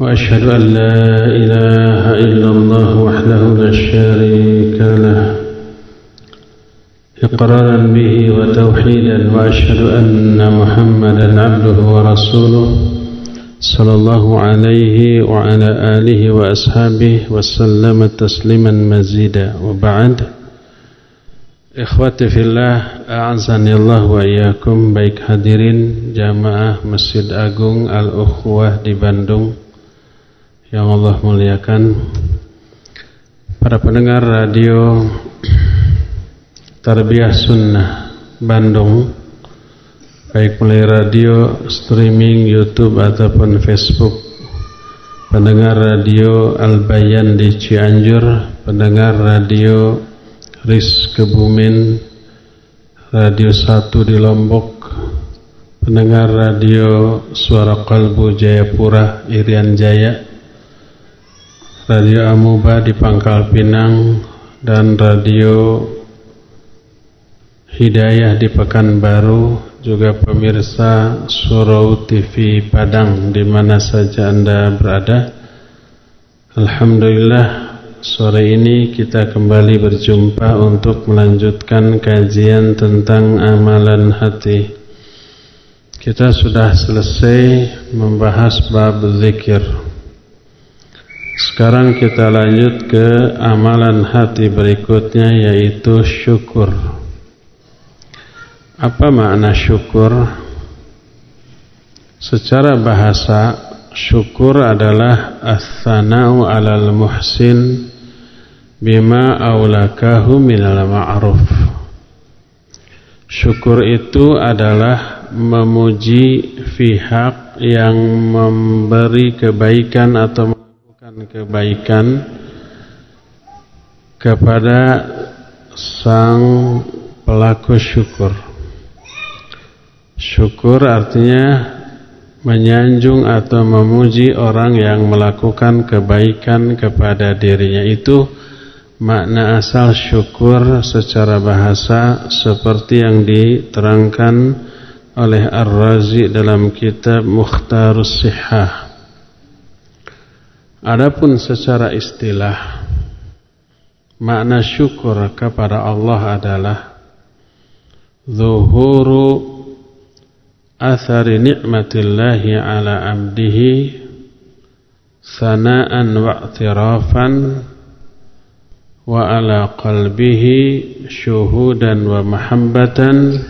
وأشهد أن لا إله إلا الله وحده لا شريك له إقرارا به وتوحيدا وأشهد أن محمدا عبده ورسوله صلى الله عليه وعلى آله وأصحابه وسلم تسليما مزيدا. وبعد Ikhwati a'azani Allah wa iyyakum baik hadirin jamaah Masjid Agung Al-Ukhwah di Bandung. Yang Allah muliakan. Para pendengar radio Tarbiyah Sunnah Bandung baik melalui radio, streaming, YouTube ataupun Facebook. Pendengar radio Al-Bayan di Cianjur pendengar radio RIS Kebumen Radio 1 di Lombok pendengar radio Suara Kalbu Jayapura Irian Jaya Radio Amuba di Pangkal Pinang dan radio Hidayah di Pekanbaru juga pemirsa Surau TV Padang di mana saja Anda berada Alhamdulillah Sore ini kita kembali berjumpa untuk melanjutkan kajian tentang amalan hati. Kita sudah selesai membahas bab zikir. Sekarang kita lanjut ke amalan hati berikutnya yaitu syukur. Apa makna syukur? Secara bahasa syukur adalah as-sana'u 'alal muhsin bima aulakahu minal ma'ruf Syukur itu adalah memuji pihak yang memberi kebaikan atau kebaikan kepada sang pelaku syukur. Syukur artinya menyanjung atau memuji orang yang melakukan kebaikan kepada dirinya itu Makna asal syukur secara bahasa seperti yang diterangkan oleh Ar-Razi dalam kitab Mukhtarus Sihah. Adapun secara istilah makna syukur kepada Allah adalah zuhuru athari ni'matillahi ala amdihi sana'an wa'tirafan wa ala qalbihi syuhudan wa mahabbatan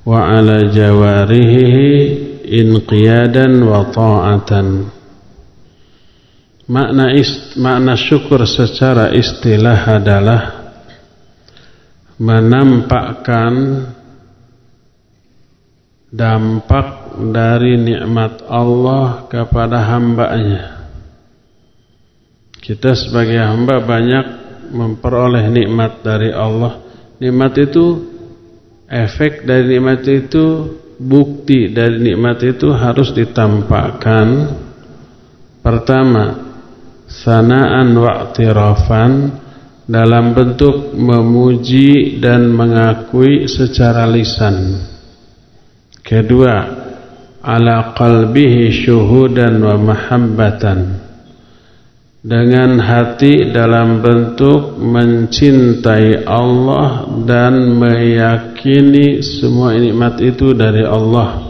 wa ala jawarihi inqiyadan wa ta'atan. Makna ist, makna syukur secara istilah adalah menampakkan dampak dari nikmat Allah kepada hambanya. Kita sebagai hamba banyak memperoleh nikmat dari Allah. Nikmat itu efek dari nikmat itu bukti dari nikmat itu harus ditampakkan. Pertama, sanaan wa'tirafan dalam bentuk memuji dan mengakui secara lisan. Kedua, ala qalbihi syuhudan wa mahabbatan dengan hati dalam bentuk mencintai Allah dan meyakini semua nikmat itu dari Allah.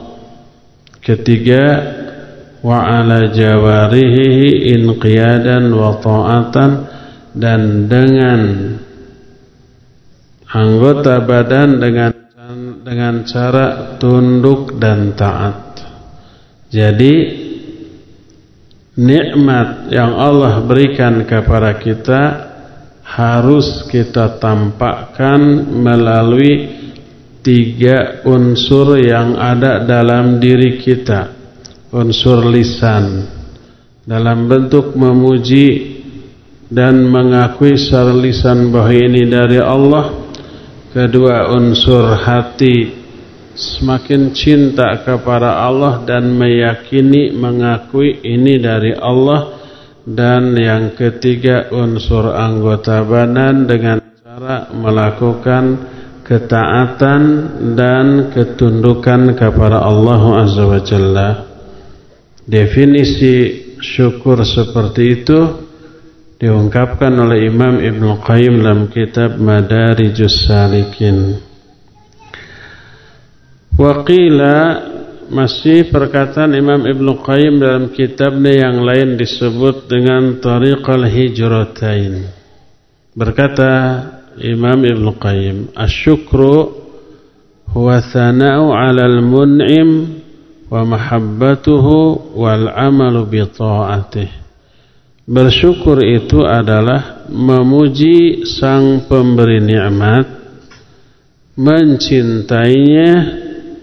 Ketiga, wa ala jawarihi inqiyadan wa ta'atan dan dengan anggota badan dengan dengan cara tunduk dan taat. Jadi nikmat yang Allah berikan kepada kita harus kita tampakkan melalui tiga unsur yang ada dalam diri kita unsur lisan dalam bentuk memuji dan mengakui secara lisan bahwa ini dari Allah. Kedua unsur hati semakin cinta kepada Allah dan meyakini mengakui ini dari Allah. Dan yang ketiga unsur anggota badan dengan cara melakukan ketaatan dan ketundukan kepada Allah Azza wa Jalla definisi syukur seperti itu diungkapkan oleh Imam Ibn Qayyim dalam kitab Madarijus Salikin. Waqila masih perkataan Imam Ibn Qayyim dalam kitabnya yang lain disebut dengan Tariqal Hijratain. Berkata Imam Ibn Qayyim, "Asyukru huwa thana'u 'alal mun'im wa mahabbatuhu wal amalu bi ta'atih. Bersyukur itu adalah memuji sang pemberi nikmat, mencintainya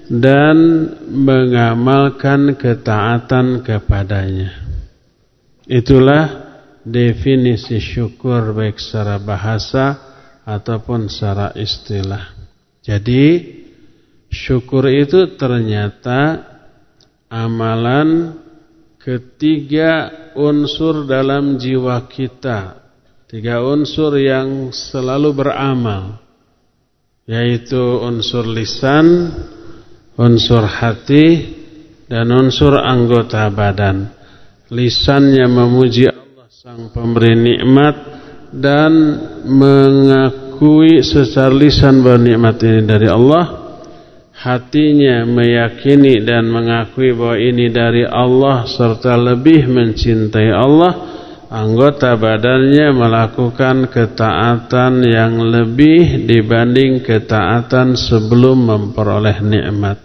dan mengamalkan ketaatan kepadanya. Itulah definisi syukur baik secara bahasa ataupun secara istilah. Jadi syukur itu ternyata amalan ketiga unsur dalam jiwa kita. Tiga unsur yang selalu beramal. Yaitu unsur lisan, unsur hati, dan unsur anggota badan. Lisannya memuji Allah sang pemberi nikmat dan mengakui secara lisan bahwa nikmat ini dari Allah hatinya meyakini dan mengakui bahwa ini dari Allah serta lebih mencintai Allah anggota badannya melakukan ketaatan yang lebih dibanding ketaatan sebelum memperoleh nikmat.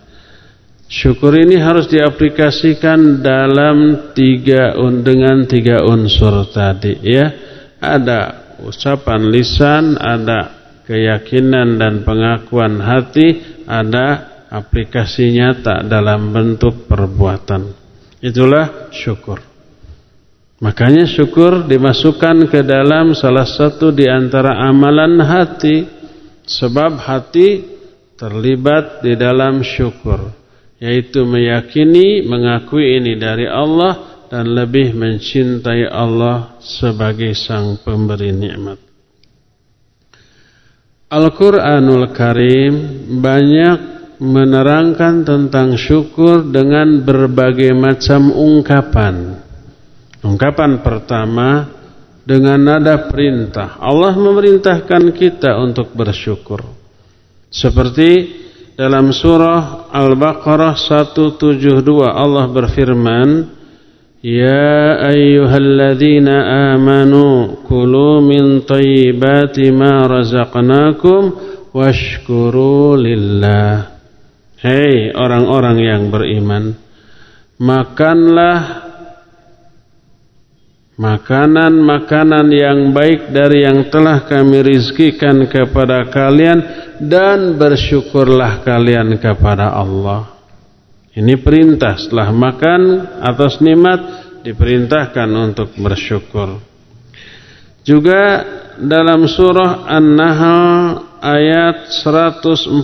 Syukur ini harus diaplikasikan dalam tiga dengan tiga unsur tadi ya. Ada ucapan lisan ada keyakinan dan pengakuan hati ada aplikasi nyata dalam bentuk perbuatan. Itulah syukur. Makanya syukur dimasukkan ke dalam salah satu di antara amalan hati sebab hati terlibat di dalam syukur yaitu meyakini mengakui ini dari Allah dan lebih mencintai Allah sebagai sang pemberi nikmat. Al-Quranul Karim banyak menerangkan tentang syukur dengan berbagai macam ungkapan. Ungkapan pertama dengan nada perintah. Allah memerintahkan kita untuk bersyukur. Seperti dalam surah Al-Baqarah 172 Allah berfirman, يا أيها الذين آمنوا كلوا من طيبات ما رزقناكم واشكروا لله Hei orang-orang yang beriman Makanlah Makanan-makanan yang baik dari yang telah kami rizkikan kepada kalian Dan bersyukurlah kalian kepada Allah ini perintah setelah makan atas nikmat diperintahkan untuk bersyukur. Juga dalam surah An-Nahl ayat 114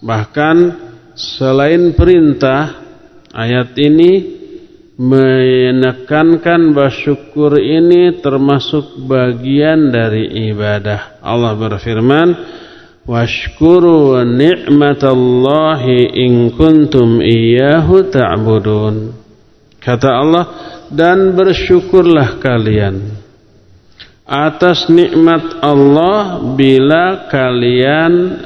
bahkan selain perintah ayat ini menekankan bahwa syukur ini termasuk bagian dari ibadah. Allah berfirman, washkuru ni'matallahi in kuntum iyyahu ta'budun kata Allah dan bersyukurlah kalian atas nikmat Allah bila kalian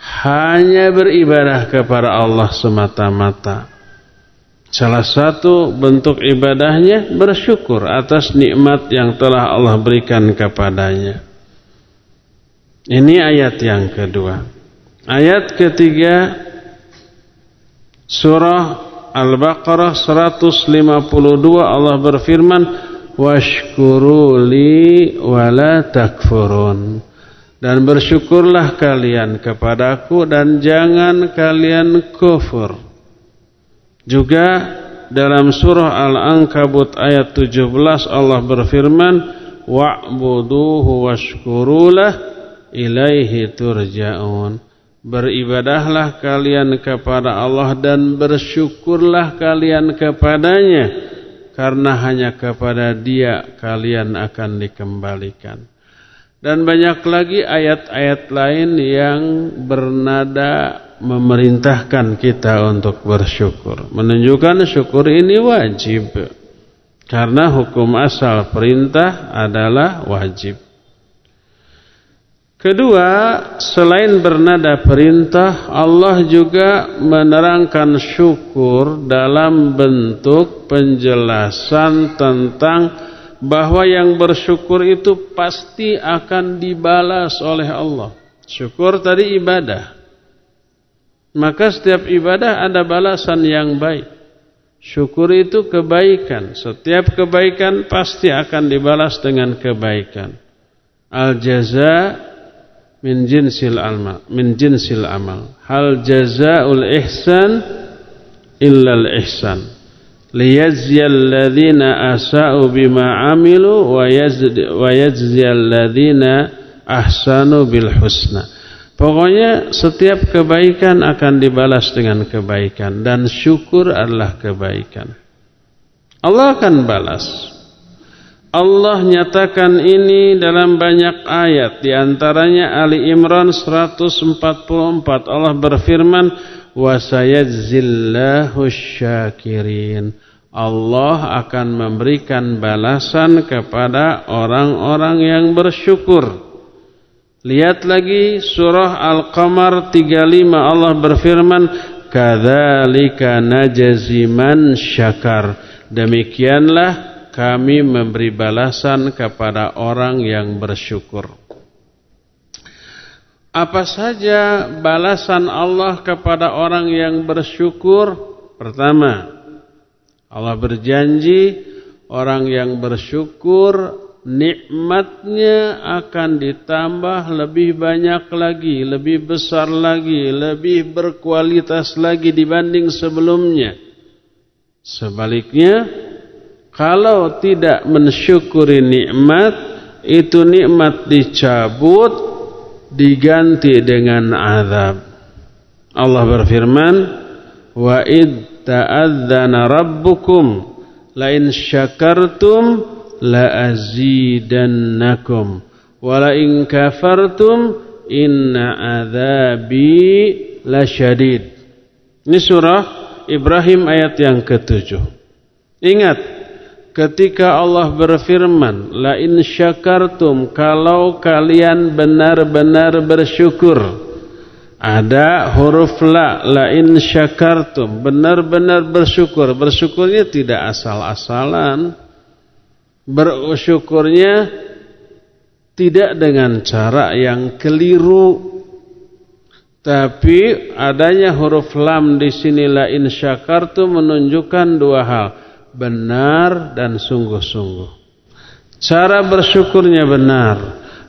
hanya beribadah kepada Allah semata-mata Salah satu bentuk ibadahnya bersyukur atas nikmat yang telah Allah berikan kepadanya. Ini ayat yang kedua. Ayat ketiga surah Al-Baqarah 152 Allah berfirman washkuru li wala takfurun dan bersyukurlah kalian kepadaku dan jangan kalian kufur. Juga dalam surah Al-Ankabut ayat 17 Allah berfirman wa'buduhu washkurulah ilaihi turja'un Beribadahlah kalian kepada Allah dan bersyukurlah kalian kepadanya karena hanya kepada Dia kalian akan dikembalikan. Dan banyak lagi ayat-ayat lain yang bernada memerintahkan kita untuk bersyukur. Menunjukkan syukur ini wajib. Karena hukum asal perintah adalah wajib. Kedua, selain bernada perintah, Allah juga menerangkan syukur dalam bentuk penjelasan tentang bahwa yang bersyukur itu pasti akan dibalas oleh Allah. Syukur tadi ibadah. Maka setiap ibadah ada balasan yang baik. Syukur itu kebaikan. Setiap kebaikan pasti akan dibalas dengan kebaikan. Al-jaza min jinsil amal min jinsil amal. Hal jazaul ihsan illa al ihsan. Liyajziyal ladzina asa'u bima amilu wa yajziyal ladzina ahsanu bil husna. Pokoknya setiap kebaikan akan dibalas dengan kebaikan dan syukur adalah kebaikan. Allah akan balas Allah nyatakan ini dalam banyak ayat. Di antaranya Ali Imran 144 Allah berfirman wa sayajzillahu syakirin. Allah akan memberikan balasan kepada orang-orang yang bersyukur. Lihat lagi surah Al-Qamar 35 Allah berfirman kadzalika najziman syakar. Demikianlah kami memberi balasan kepada orang yang bersyukur. Apa saja balasan Allah kepada orang yang bersyukur? Pertama, Allah berjanji orang yang bersyukur nikmatnya akan ditambah lebih banyak lagi, lebih besar lagi, lebih berkualitas lagi dibanding sebelumnya. Sebaliknya, kalau tidak mensyukuri nikmat, itu nikmat dicabut, diganti dengan azab. Allah berfirman, Wa id ta'adzana rabbukum la in syakartum la azidannakum wa la in kafartum inna adzabi lasyadid. Ini surah Ibrahim ayat yang ketujuh. Ingat ketika Allah berfirman la in syakartum kalau kalian benar-benar bersyukur ada huruf la la in syakartum benar-benar bersyukur. Bersyukurnya tidak asal-asalan. Bersyukurnya tidak dengan cara yang keliru. Tapi adanya huruf lam di sini la in syakartum menunjukkan dua hal benar dan sungguh-sungguh. Cara bersyukurnya benar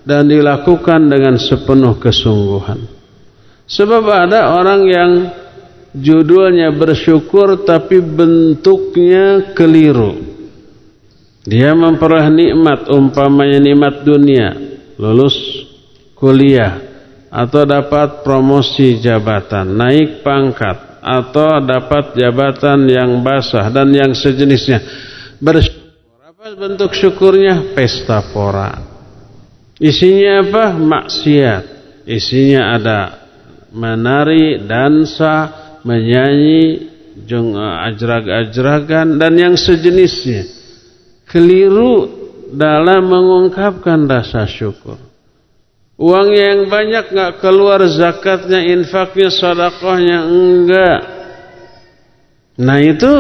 dan dilakukan dengan sepenuh kesungguhan. Sebab ada orang yang judulnya bersyukur tapi bentuknya keliru. Dia memperoleh nikmat umpamanya nikmat dunia, lulus kuliah atau dapat promosi jabatan, naik pangkat atau dapat jabatan yang basah dan yang sejenisnya. Bersyukur. Apa bentuk syukurnya? Pesta pora. Isinya apa? Maksiat. Isinya ada menari, dansa, menyanyi, ajrag-ajragan dan yang sejenisnya. Keliru dalam mengungkapkan rasa syukur. Uang yang banyak nggak keluar zakatnya, infaknya, sodakohnya enggak. Nah itu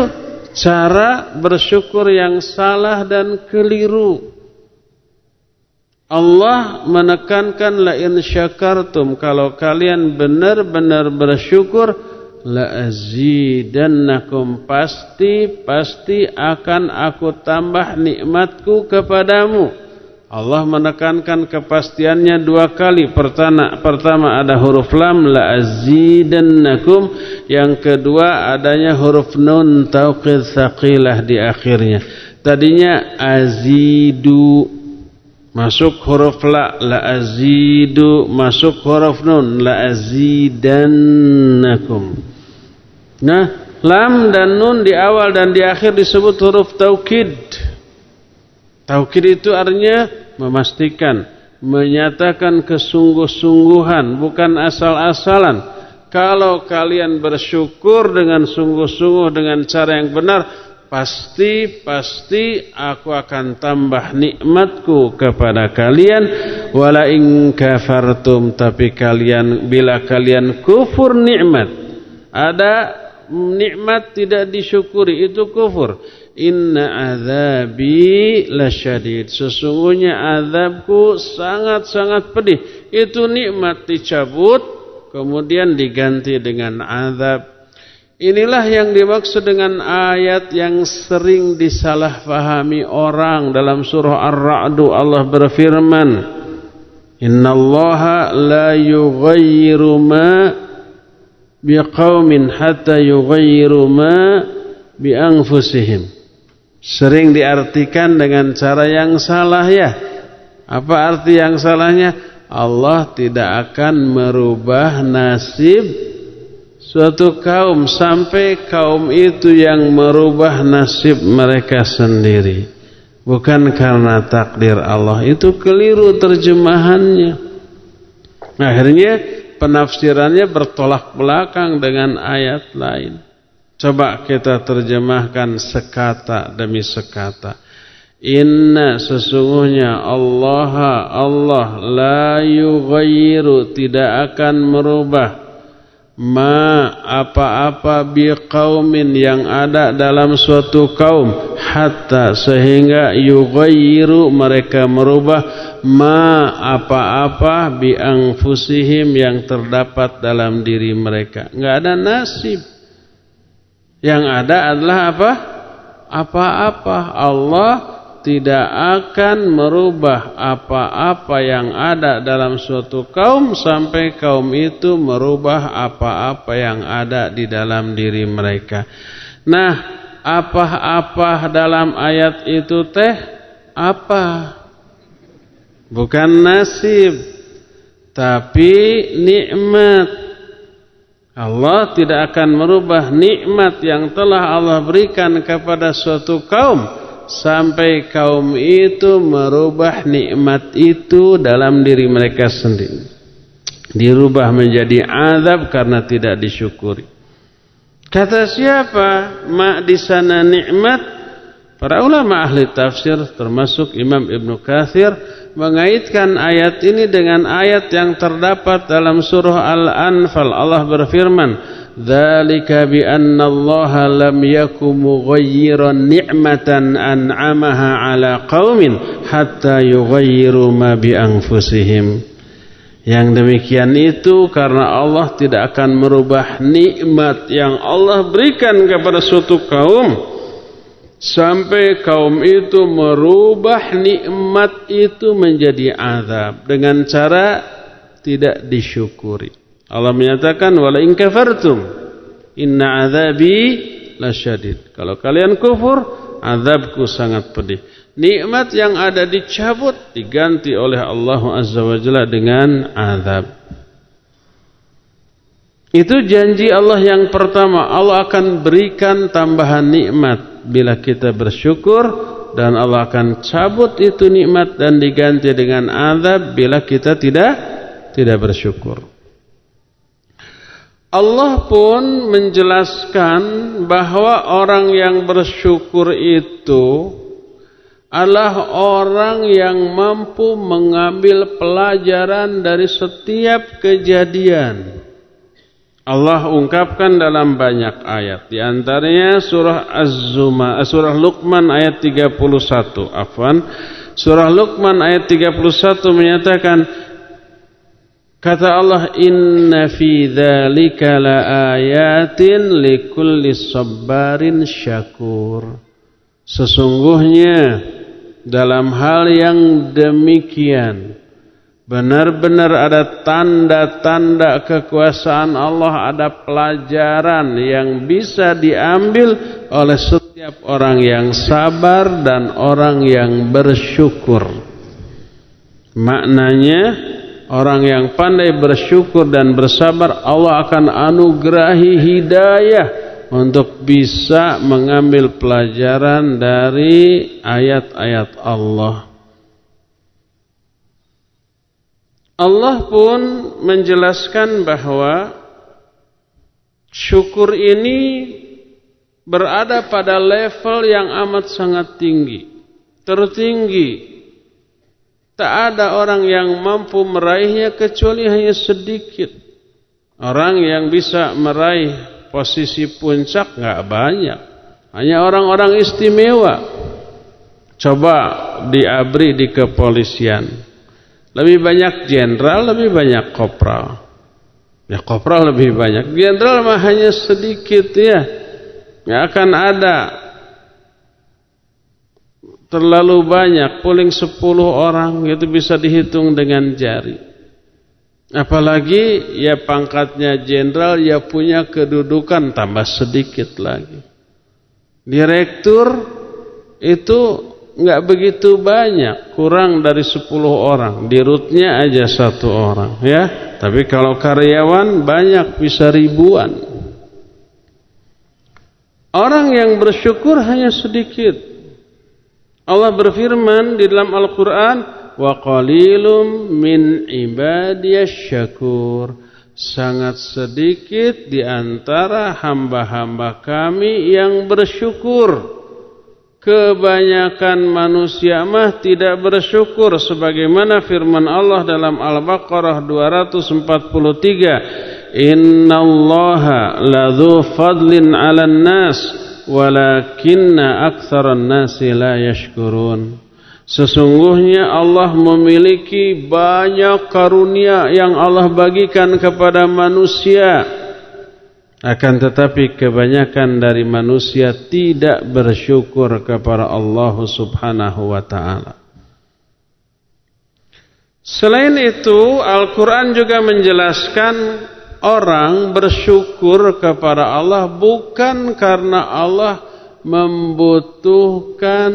cara bersyukur yang salah dan keliru. Allah menekankan la in syakartum kalau kalian benar-benar bersyukur la azidannakum pasti pasti akan aku tambah nikmatku kepadamu. Allah menekankan kepastiannya dua kali. Pertama, pertama ada huruf lam la azidannakum, yang kedua adanya huruf nun tauqid tsaqilah di akhirnya. Tadinya azidu masuk huruf la la azidu masuk huruf nun la azidannakum. Nah, lam dan nun di awal dan di akhir disebut huruf taukid. Taukid itu artinya memastikan, menyatakan kesungguh-sungguhan, bukan asal-asalan. Kalau kalian bersyukur dengan sungguh-sungguh dengan cara yang benar, pasti pasti aku akan tambah nikmatku kepada kalian. Wala in kafartum tapi kalian bila kalian kufur nikmat, ada nikmat tidak disyukuri itu kufur. Inna azabi lasyadid. Sesungguhnya azabku sangat-sangat pedih. Itu nikmat dicabut kemudian diganti dengan azab. Inilah yang dimaksud dengan ayat yang sering disalahfahami orang dalam surah Ar-Ra'du Allah berfirman Innallaha la yughayyiru ma biqaumin hatta yughayyiru ma bi anfusihim sering diartikan dengan cara yang salah ya. Apa arti yang salahnya? Allah tidak akan merubah nasib suatu kaum sampai kaum itu yang merubah nasib mereka sendiri. Bukan karena takdir Allah itu keliru terjemahannya. Akhirnya penafsirannya bertolak belakang dengan ayat lain. Coba kita terjemahkan sekata demi sekata. Inna sesungguhnya Allah Allah la yughayyiru tidak akan merubah ma apa-apa biqaumin yang ada dalam suatu kaum hatta sehingga yughayyiru mereka merubah ma apa-apa bi anfusihim yang terdapat dalam diri mereka. Enggak ada nasib yang ada adalah apa? Apa-apa Allah tidak akan merubah apa-apa yang ada dalam suatu kaum sampai kaum itu merubah apa-apa yang ada di dalam diri mereka. Nah, apa-apa dalam ayat itu teh apa? Bukan nasib, tapi nikmat Allah tidak akan merubah nikmat yang telah Allah berikan kepada suatu kaum sampai kaum itu merubah nikmat itu dalam diri mereka sendiri. Dirubah menjadi azab karena tidak disyukuri. Kata siapa? Mak di sana nikmat. Para ulama ahli tafsir termasuk Imam Ibn Kathir mengaitkan ayat ini dengan ayat yang terdapat dalam surah Al-Anfal. Allah berfirman, "Dzalika bi lam yakum mughayyiran ni'matan an'amaha 'ala qaumin hatta yughayyiru ma bi anfusihim." Yang demikian itu karena Allah tidak akan merubah nikmat yang Allah berikan kepada suatu kaum sampai kaum itu merubah nikmat itu menjadi azab dengan cara tidak disyukuri. Allah menyatakan wala in kafartum inna azabi lasyadid. Kalau kalian kufur, azabku sangat pedih. Nikmat yang ada dicabut diganti oleh Allah Azza wa Jalla dengan azab. Itu janji Allah yang pertama. Allah akan berikan tambahan nikmat bila kita bersyukur dan Allah akan cabut itu nikmat dan diganti dengan azab bila kita tidak tidak bersyukur. Allah pun menjelaskan bahwa orang yang bersyukur itu adalah orang yang mampu mengambil pelajaran dari setiap kejadian Allah ungkapkan dalam banyak ayat. Di antaranya surah Az-Zuma eh, surah Luqman ayat 31 afwan. Surah Luqman ayat 31 menyatakan kata Allah inna fi dzalika laayatin likulli sabarin syakur. Sesungguhnya dalam hal yang demikian benar-benar ada tanda-tanda kekuasaan Allah, ada pelajaran yang bisa diambil oleh setiap orang yang sabar dan orang yang bersyukur. Maknanya orang yang pandai bersyukur dan bersabar Allah akan anugerahi hidayah untuk bisa mengambil pelajaran dari ayat-ayat Allah. Allah pun menjelaskan bahwa syukur ini berada pada level yang amat sangat tinggi, tertinggi. Tak ada orang yang mampu meraihnya kecuali hanya sedikit. Orang yang bisa meraih posisi puncak nggak banyak, hanya orang-orang istimewa. Coba diabri di kepolisian. Lebih banyak jenderal, lebih banyak kopral. Ya kopral lebih banyak. Jenderal mah hanya sedikit ya. Nggak akan ada terlalu banyak. Polling 10 orang itu bisa dihitung dengan jari. Apalagi ya pangkatnya jenderal ya punya kedudukan tambah sedikit lagi. Direktur itu nggak begitu banyak, kurang dari 10 orang. Di rootnya aja satu orang, ya. Tapi kalau karyawan banyak bisa ribuan. Orang yang bersyukur hanya sedikit. Allah berfirman di dalam Al-Qur'an, "Wa qalilum min ibadiyasy syakur." Sangat sedikit di antara hamba-hamba kami yang bersyukur. Kebanyakan manusia mah tidak bersyukur sebagaimana firman Allah dalam Al-Baqarah 243 Innallaha ladzu fadlin 'alan nas walakinna aktsaran nasi la yashkurun. Sesungguhnya Allah memiliki banyak karunia yang Allah bagikan kepada manusia akan tetapi kebanyakan dari manusia tidak bersyukur kepada Allah Subhanahu wa taala. Selain itu, Al-Qur'an juga menjelaskan orang bersyukur kepada Allah bukan karena Allah membutuhkan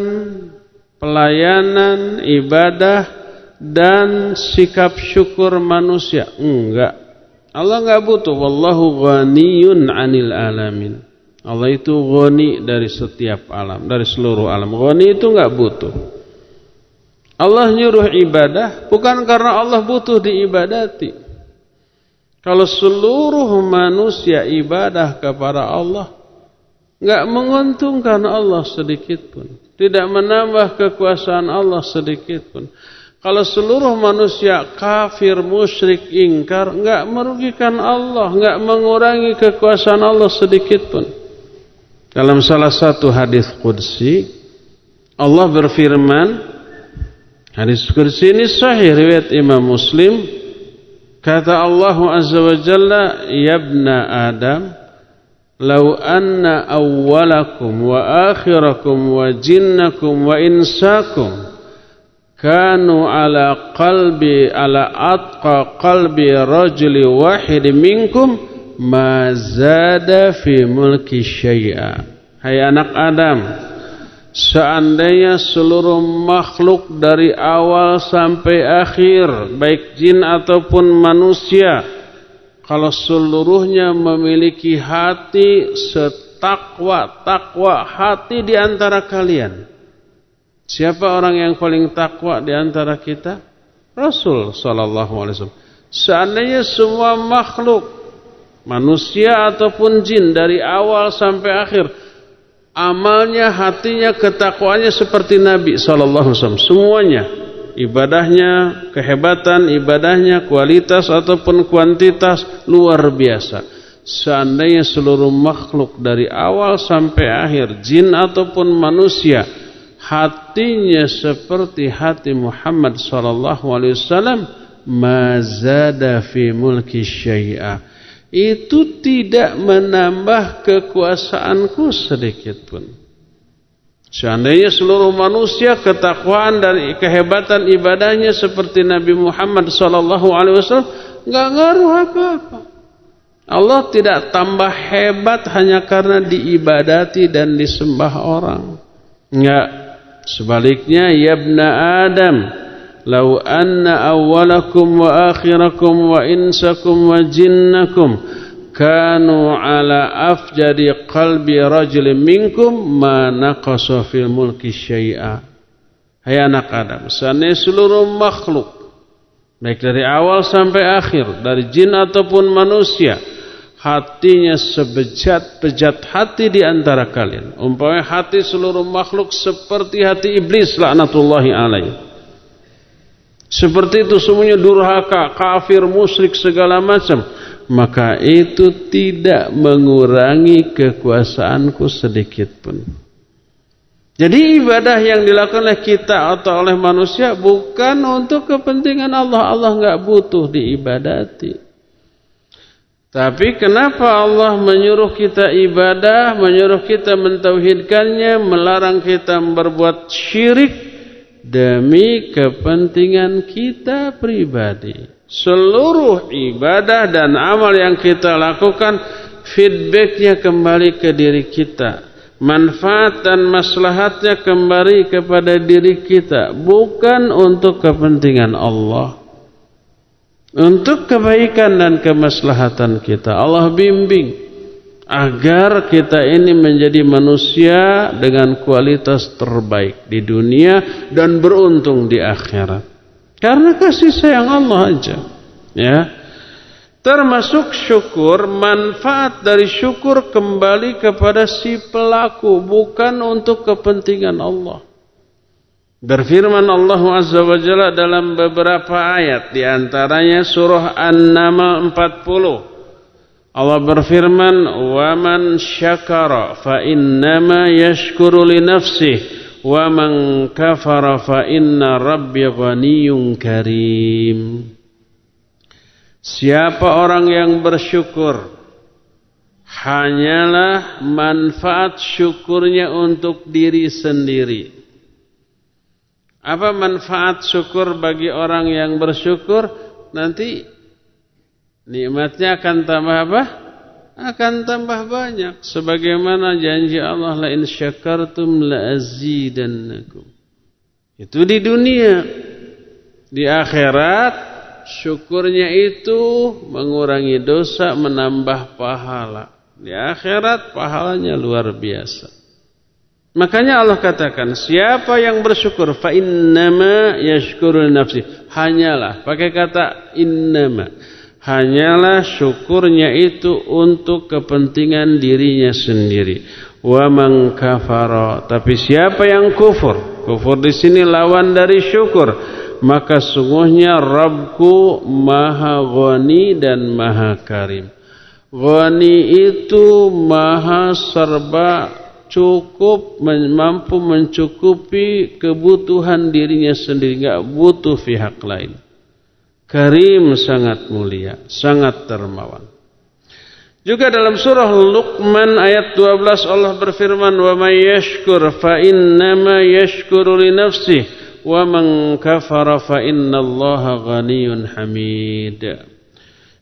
pelayanan, ibadah dan sikap syukur manusia. Enggak. Allah nggak butuh. Wallahu ghaniyun 'anil alamin. Allah itu ghani dari setiap alam, dari seluruh alam. Ghani itu nggak butuh. Allah nyuruh ibadah bukan karena Allah butuh diibadati. Kalau seluruh manusia ibadah kepada Allah nggak menguntungkan Allah sedikit pun, tidak menambah kekuasaan Allah sedikit pun. Kalau seluruh manusia kafir, musyrik, ingkar, enggak merugikan Allah, enggak mengurangi kekuasaan Allah sedikit pun. Dalam salah satu hadis qudsi, Allah berfirman, hadis qudsi ini sahih riwayat Imam Muslim, kata Allah Azza wa Jalla, "Ya Adam, Lau anna awwalakum wa akhirakum wa jinnakum wa insakum kanu ala qalbi ala atqa qalbi rajuli wahid minkum ma zada fi mulki syai'a. Hai anak Adam seandainya seluruh makhluk dari awal sampai akhir baik jin ataupun manusia kalau seluruhnya memiliki hati setakwa takwa hati di antara kalian Siapa orang yang paling takwa di antara kita? Rasul sallallahu alaihi wasallam. Seandainya semua makhluk manusia ataupun jin dari awal sampai akhir amalnya, hatinya, ketakwaannya seperti Nabi sallallahu alaihi wasallam, semuanya ibadahnya, kehebatan ibadahnya, kualitas ataupun kuantitas luar biasa. Seandainya seluruh makhluk dari awal sampai akhir, jin ataupun manusia hatinya seperti hati Muhammad sallallahu alaihi wasallam mazada fi mulki syai'a itu tidak menambah kekuasaanku sedikit pun Seandainya seluruh manusia ketakwaan dan kehebatan ibadahnya seperti Nabi Muhammad sallallahu alaihi wasallam enggak ngaruh apa-apa. Allah tidak tambah hebat hanya karena diibadati dan disembah orang. Enggak. Sebaliknya, ya ibna Adam, "Lau anna awwalakum wa akhirakum wa insakum wa jinnakum kanu ala afjadi qalbi rajulin minkum ma naqasa fil mulki syai'a. Hai anak Adam seandainya seluruh makhluk baik dari awal sampai akhir dari jin ataupun manusia hatinya sebejat-bejat hati di antara kalian umpamanya hati seluruh makhluk seperti hati iblis laknatullahi alaihi seperti itu semuanya durhaka, kafir, musyrik segala macam maka itu tidak mengurangi kekuasaanku sedikit pun. Jadi ibadah yang dilakukan oleh kita atau oleh manusia bukan untuk kepentingan Allah. Allah nggak butuh diibadati. Tapi kenapa Allah menyuruh kita ibadah, menyuruh kita mentauhidkannya, melarang kita berbuat syirik demi kepentingan kita pribadi. Seluruh ibadah dan amal yang kita lakukan feedbacknya kembali ke diri kita. Manfaat dan maslahatnya kembali kepada diri kita. Bukan untuk kepentingan Allah. Untuk kebaikan dan kemaslahatan kita. Allah bimbing. Agar kita ini menjadi manusia dengan kualitas terbaik di dunia dan beruntung di akhirat. Karena kasih sayang Allah aja. Ya. Termasuk syukur, manfaat dari syukur kembali kepada si pelaku, bukan untuk kepentingan Allah. Berfirman Allah Azza wa Jalla dalam beberapa ayat, di antaranya surah An-Naml 40. Allah berfirman, "Wa man syakara fa innama yashkuru li nafsihi." Wa man kafara fa inna rabbi ghaniyyun karim. Siapa orang yang bersyukur hanyalah manfaat syukurnya untuk diri sendiri. Apa manfaat syukur bagi orang yang bersyukur? Nanti nikmatnya akan tambah apa? akan tambah banyak. Sebagaimana janji Allah la in syakartum la azidannakum. Itu di dunia. Di akhirat syukurnya itu mengurangi dosa menambah pahala. Di akhirat pahalanya luar biasa makanya Allah katakan siapa yang bersyukur fa innama yashkuru nafsi hanyalah pakai kata innama hanyalah syukurnya itu untuk kepentingan dirinya sendiri. Wa man kafara. Tapi siapa yang kufur? Kufur di sini lawan dari syukur. Maka sungguhnya Rabbku maha ghani dan maha karim. Ghani itu maha serba cukup mampu mencukupi kebutuhan dirinya sendiri nggak butuh pihak lain Karim sangat mulia, sangat dermawan. Juga dalam surah Luqman ayat 12 Allah berfirman wa may yashkur fa innama yashkuru li nafsihi wa man kafara fa innallaha ghaniyyun hamid.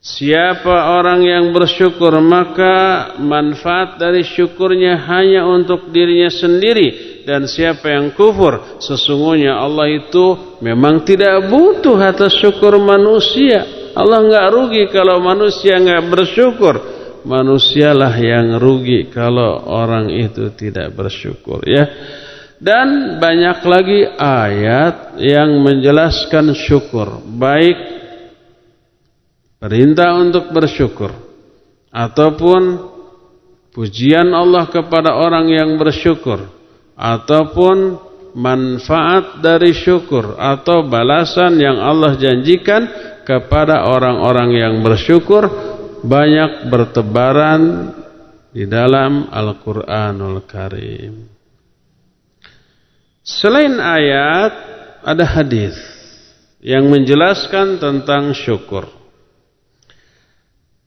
Siapa orang yang bersyukur maka manfaat dari syukurnya hanya untuk dirinya sendiri. Dan siapa yang kufur sesungguhnya Allah itu memang tidak butuh atas syukur manusia. Allah nggak rugi kalau manusia nggak bersyukur. Manusialah yang rugi kalau orang itu tidak bersyukur ya. Dan banyak lagi ayat yang menjelaskan syukur. Baik perintah untuk bersyukur ataupun pujian Allah kepada orang yang bersyukur ataupun manfaat dari syukur atau balasan yang Allah janjikan kepada orang-orang yang bersyukur banyak bertebaran di dalam Al-Qur'anul Karim. Selain ayat ada hadis yang menjelaskan tentang syukur.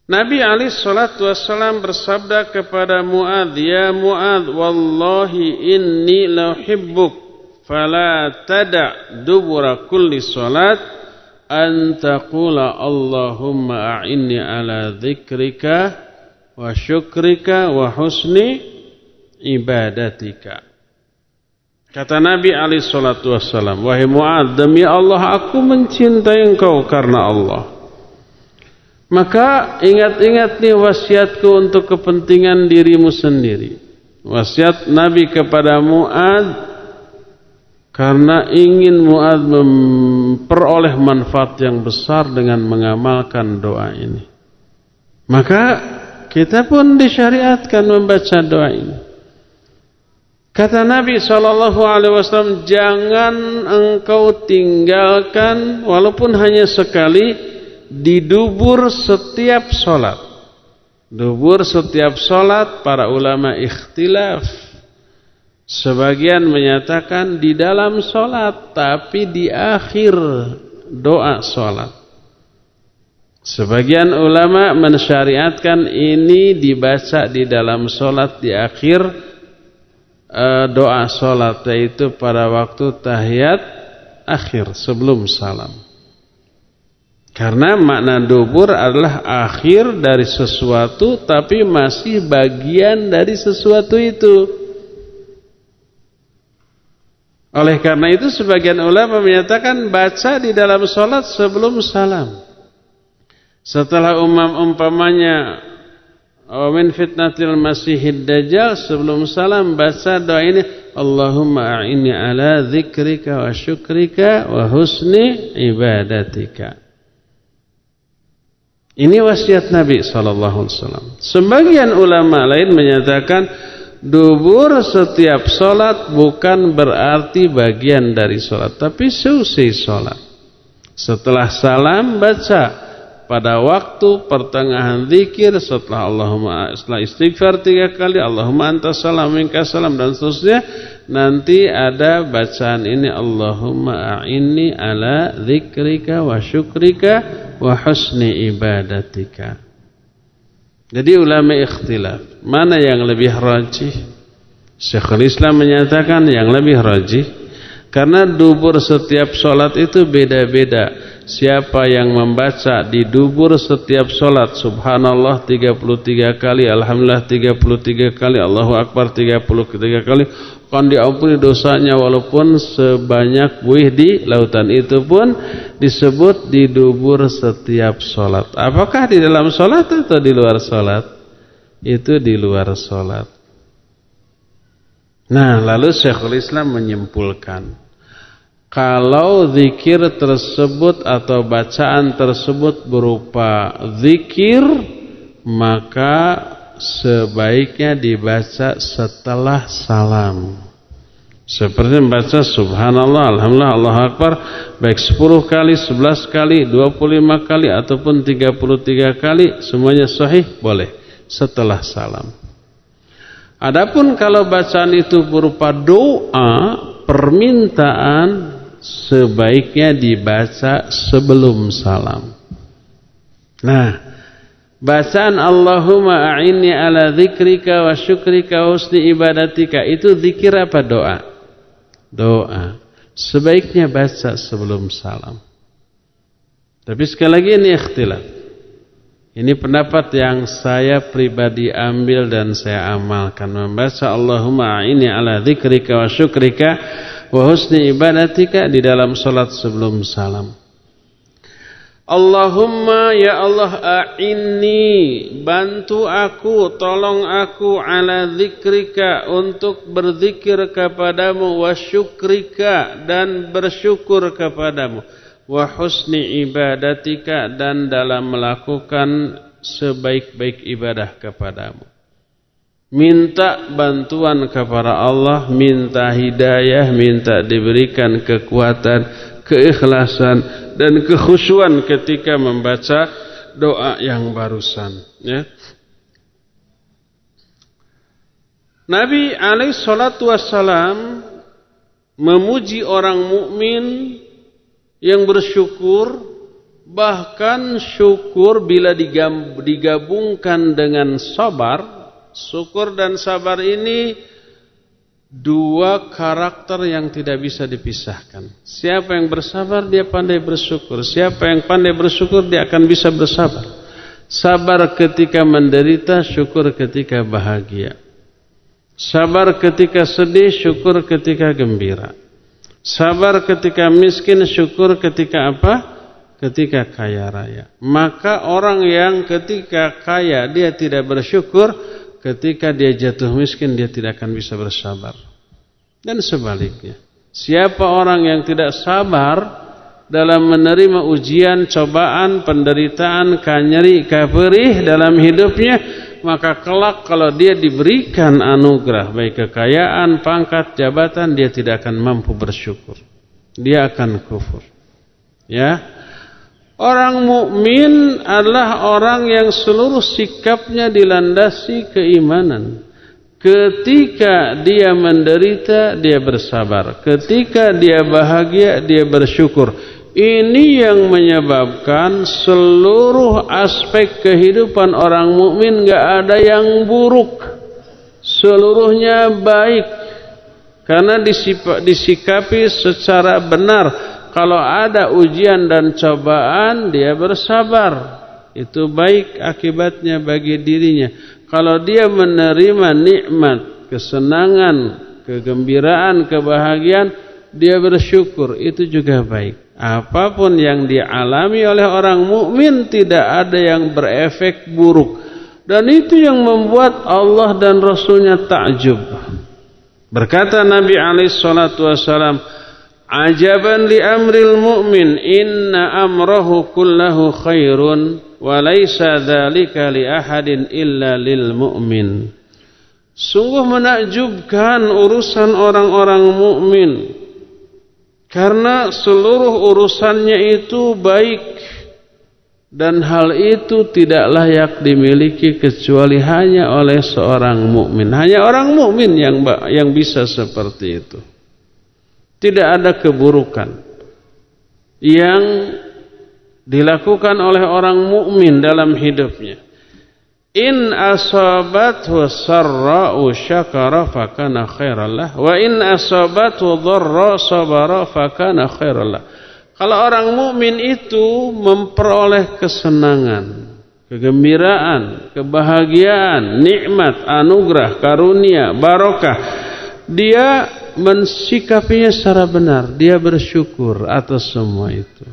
Nabi Ali Shallallahu Wasallam bersabda kepada Muad, Ya Muad, wallahi inni lauhibbuk, fala tada dubura kulli salat, an taqula Allahumma a'inni ala dzikrika wa syukrika wa husni ibadatika. Kata Nabi Ali Shallallahu Wasallam, wahai Muad, demi Allah aku mencintai engkau karena Allah. Maka ingat-ingat nih wasiatku untuk kepentingan dirimu sendiri. Wasiat Nabi kepada Muad karena ingin Muad memperoleh manfaat yang besar dengan mengamalkan doa ini. Maka kita pun disyariatkan membaca doa ini. Kata Nabi Shallallahu Alaihi Wasallam, jangan engkau tinggalkan walaupun hanya sekali di dubur setiap solat. Dubur setiap solat para ulama ikhtilaf. Sebagian menyatakan di dalam solat tapi di akhir doa solat. Sebagian ulama mensyariatkan ini dibaca di dalam solat di akhir uh, doa solat yaitu pada waktu tahiyat akhir sebelum salam. Karena makna dubur adalah akhir dari sesuatu tapi masih bagian dari sesuatu itu. Oleh karena itu sebagian ulama menyatakan baca di dalam sholat sebelum salam. Setelah umam umpamanya min fitnatil masihid dajjal sebelum salam baca doa ini Allahumma a'inni ala zikrika wa syukrika wa husni ibadatika. Ini wasiat Nabi Wasallam. Sebagian ulama lain menyatakan dubur setiap solat bukan berarti bagian dari solat, tapi selesai solat. Setelah salam baca pada waktu pertengahan zikir setelah Allahumma setelah istighfar tiga kali Allahumma anta salam minka salam dan seterusnya nanti ada bacaan ini Allahumma a'inni ala zikrika wa syukrika wa husni ibadatika. Jadi ulama ikhtilaf mana yang lebih rajih? Syekhul Islam menyatakan yang lebih rajih. Karena dubur setiap sholat itu beda-beda Siapa yang membaca di dubur setiap solat Subhanallah 33 kali Alhamdulillah 33 kali Allahu Akbar 33 kali Akan diampuni dosanya walaupun sebanyak buih di lautan. Itu pun Disebut di dubur setiap solat Apakah di dalam solat atau di luar solat? Itu di luar solat Nah lalu Syekhul Islam menyimpulkan kalau zikir tersebut atau bacaan tersebut berupa zikir maka sebaiknya dibaca setelah salam. Seperti membaca subhanallah alhamdulillah Allah akbar baik 10 kali 11 kali 25 kali ataupun 33 kali semuanya sahih boleh setelah salam. Adapun kalau bacaan itu berupa doa permintaan sebaiknya dibaca sebelum salam. Nah, bacaan Allahumma a'inni ala dzikrika wa syukrika wa husni ibadatika itu zikir apa doa? Doa. Sebaiknya baca sebelum salam. Tapi sekali lagi ini ikhtilaf. Ini pendapat yang saya pribadi ambil dan saya amalkan. Membaca Allahumma a'inni ala dzikrika wa syukrika wa husni ibadatika di dalam salat sebelum salam. Allahumma ya Allah a'inni bantu aku tolong aku ala zikrika untuk berzikir kepadamu wa syukrika dan bersyukur kepadamu wa husni ibadatika dan dalam melakukan sebaik-baik ibadah kepadamu minta bantuan kepada Allah, minta hidayah, minta diberikan kekuatan, keikhlasan dan kekhusyuan ketika membaca doa yang barusan ya. Nabi alaihi salatu wassalam memuji orang mukmin yang bersyukur Bahkan syukur bila digabungkan dengan sabar, syukur dan sabar ini dua karakter yang tidak bisa dipisahkan. Siapa yang bersabar dia pandai bersyukur. Siapa yang pandai bersyukur dia akan bisa bersabar. Sabar ketika menderita, syukur ketika bahagia. Sabar ketika sedih, syukur ketika gembira. Sabar ketika miskin, syukur ketika apa? ketika kaya raya. Maka orang yang ketika kaya dia tidak bersyukur, ketika dia jatuh miskin dia tidak akan bisa bersabar. Dan sebaliknya, siapa orang yang tidak sabar dalam menerima ujian, cobaan, penderitaan, kanyeri, kaperih dalam hidupnya, maka kelak kalau dia diberikan anugerah baik kekayaan, pangkat, jabatan, dia tidak akan mampu bersyukur. Dia akan kufur. Ya, Orang mukmin adalah orang yang seluruh sikapnya dilandasi keimanan. Ketika dia menderita, dia bersabar. Ketika dia bahagia, dia bersyukur. Ini yang menyebabkan seluruh aspek kehidupan orang mukmin gak ada yang buruk. Seluruhnya baik. Karena disikapi secara benar kalau ada ujian dan cobaan dia bersabar. Itu baik akibatnya bagi dirinya. Kalau dia menerima nikmat, kesenangan, kegembiraan, kebahagiaan, dia bersyukur, itu juga baik. Apa pun yang dialami oleh orang mukmin tidak ada yang berefek buruk. Dan itu yang membuat Allah dan Rasulnya takjub. Berkata Nabi alaihi salatu wasallam, Ajaban li amril mu'min inna amrahu kullahu khairun wa laysa dzalika li ahadin illa lil mu'min. Sungguh menakjubkan urusan orang-orang mukmin karena seluruh urusannya itu baik dan hal itu tidak layak dimiliki kecuali hanya oleh seorang mukmin. Hanya orang mukmin yang yang bisa seperti itu. Tidak ada keburukan yang dilakukan oleh orang mukmin dalam hidupnya. In asabathu sarra'u syakara fakana khairallah wa in asabathu dharra sabara fakana khairallah. Kalau orang mukmin itu memperoleh kesenangan, kegembiraan, kebahagiaan, nikmat, anugerah, karunia, barokah, dia mensikapinya secara benar, dia bersyukur atas semua itu.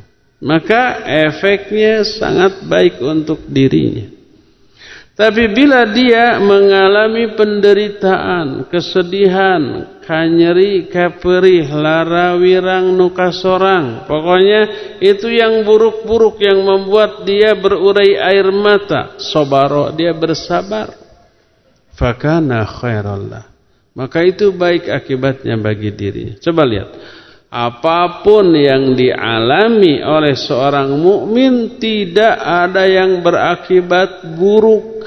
Maka efeknya sangat baik untuk dirinya. Tapi bila dia mengalami penderitaan, kesedihan, kanyeri, kaperih, lara, wirang, nuka sorang. Pokoknya itu yang buruk-buruk yang membuat dia berurai air mata. Sobaro, dia bersabar. Fakana khairallah. Maka itu baik akibatnya bagi dirinya. Coba lihat. Apa pun yang dialami oleh seorang mukmin tidak ada yang berakibat buruk.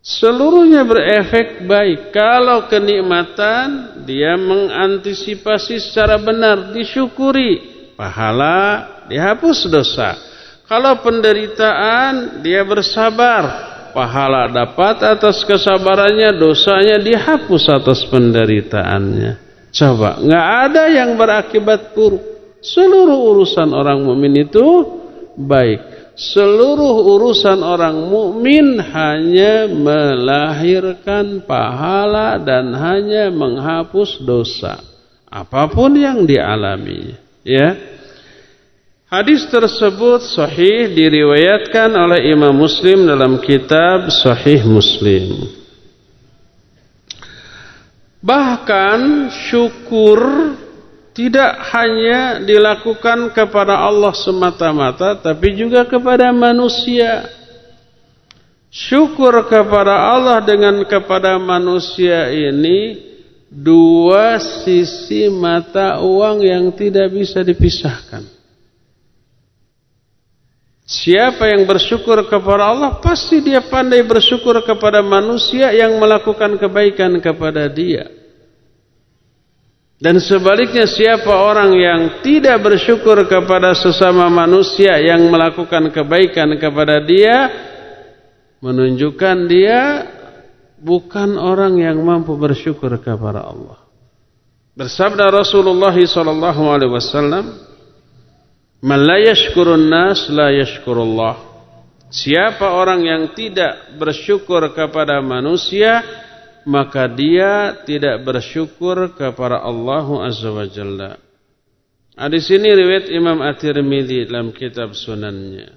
Seluruhnya berefek baik. Kalau kenikmatan dia mengantisipasi secara benar, disyukuri, pahala dihapus dosa. Kalau penderitaan dia bersabar, pahala dapat atas kesabarannya, dosanya dihapus atas penderitaannya. Coba, nggak ada yang berakibat buruk. Seluruh urusan orang mukmin itu baik. Seluruh urusan orang mukmin hanya melahirkan pahala dan hanya menghapus dosa. Apa pun yang dialami, ya. Hadis tersebut sahih diriwayatkan oleh Imam Muslim dalam kitab Sahih Muslim. Bahkan syukur tidak hanya dilakukan kepada Allah semata-mata tapi juga kepada manusia. Syukur kepada Allah dengan kepada manusia ini dua sisi mata uang yang tidak bisa dipisahkan. Siapa yang bersyukur kepada Allah pasti dia pandai bersyukur kepada manusia yang melakukan kebaikan kepada dia. Dan sebaliknya siapa orang yang tidak bersyukur kepada sesama manusia yang melakukan kebaikan kepada dia, menunjukkan dia bukan orang yang mampu bersyukur kepada Allah. Bersabda Rasulullah wasallam, "Man nas la yashkurullah." Siapa orang yang tidak bersyukur kepada manusia, maka dia tidak bersyukur kepada Allah Azza wa Jalla. Hadis ini riwayat Imam At-Tirmidzi dalam kitab sunannya.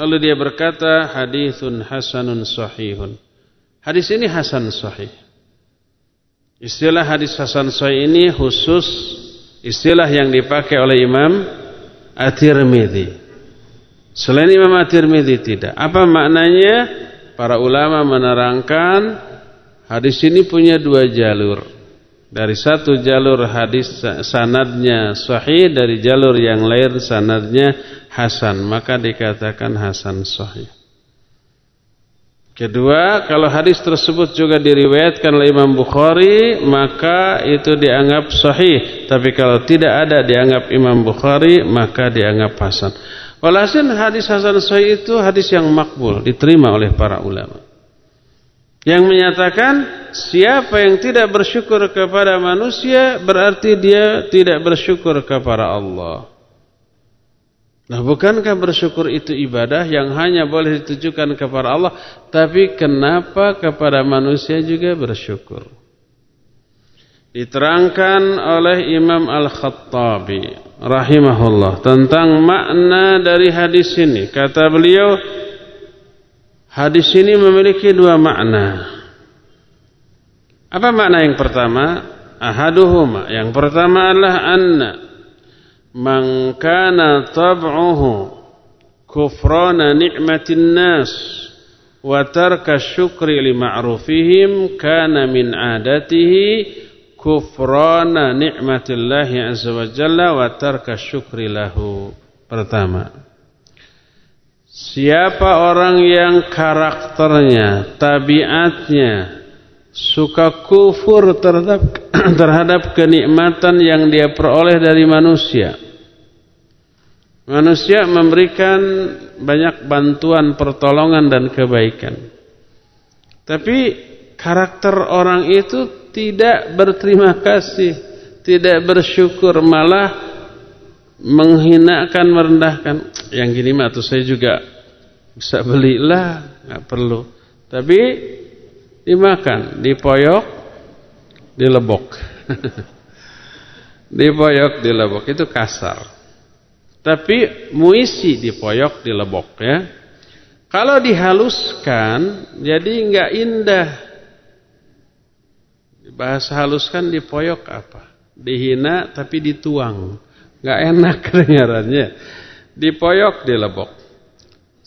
Lalu dia berkata hadithun hasanun sahihun. Hadis ini hasan sahih. Istilah hadis hasan sahih ini khusus istilah yang dipakai oleh Imam At-Tirmidzi. Selain Imam At-Tirmidzi tidak. Apa maknanya? Para ulama menerangkan Hadis ini punya dua jalur. Dari satu jalur hadis sanadnya sahih, dari jalur yang lain sanadnya hasan, maka dikatakan hasan sahih. Kedua, kalau hadis tersebut juga diriwayatkan oleh Imam Bukhari, maka itu dianggap sahih. Tapi kalau tidak ada dianggap Imam Bukhari, maka dianggap hasan. Walhasil hadis hasan sahih itu hadis yang makbul, diterima oleh para ulama yang menyatakan siapa yang tidak bersyukur kepada manusia berarti dia tidak bersyukur kepada Allah. Nah, bukankah bersyukur itu ibadah yang hanya boleh ditujukan kepada Allah, tapi kenapa kepada manusia juga bersyukur? Diterangkan oleh Imam Al-Khattabi rahimahullah tentang makna dari hadis ini. Kata beliau, Hadis ini memiliki dua makna. Apa makna yang pertama? Ahaduhuma. Yang pertama adalah anna man kana tab'uhu kufrana ni'matin nas wa tarka syukri min adatihi kufrana ni'matillahi azza wa jalla wa tarka syukri lahu. Pertama. Siapa orang yang karakternya, tabiatnya suka kufur terhadap terhadap kenikmatan yang dia peroleh dari manusia. Manusia memberikan banyak bantuan, pertolongan dan kebaikan. Tapi karakter orang itu tidak berterima kasih, tidak bersyukur, malah menghinakan, merendahkan. Yang gini mah tuh saya juga bisa belilah, nggak perlu. Tapi dimakan, dipoyok, dilebok. dipoyok, dilebok itu kasar. Tapi muisi dipoyok, dilebok ya. Kalau dihaluskan, jadi nggak indah. Bahasa haluskan dipoyok apa? Dihina tapi dituang nggak enak kedengarannya. Dipoyok, dilebok.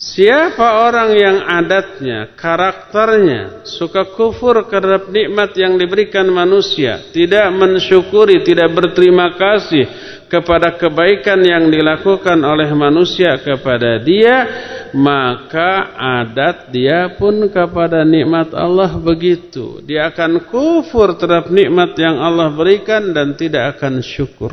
Siapa orang yang adatnya, karakternya suka kufur terhadap nikmat yang diberikan manusia, tidak mensyukuri, tidak berterima kasih kepada kebaikan yang dilakukan oleh manusia kepada dia, maka adat dia pun kepada nikmat Allah begitu. Dia akan kufur terhadap nikmat yang Allah berikan dan tidak akan syukur.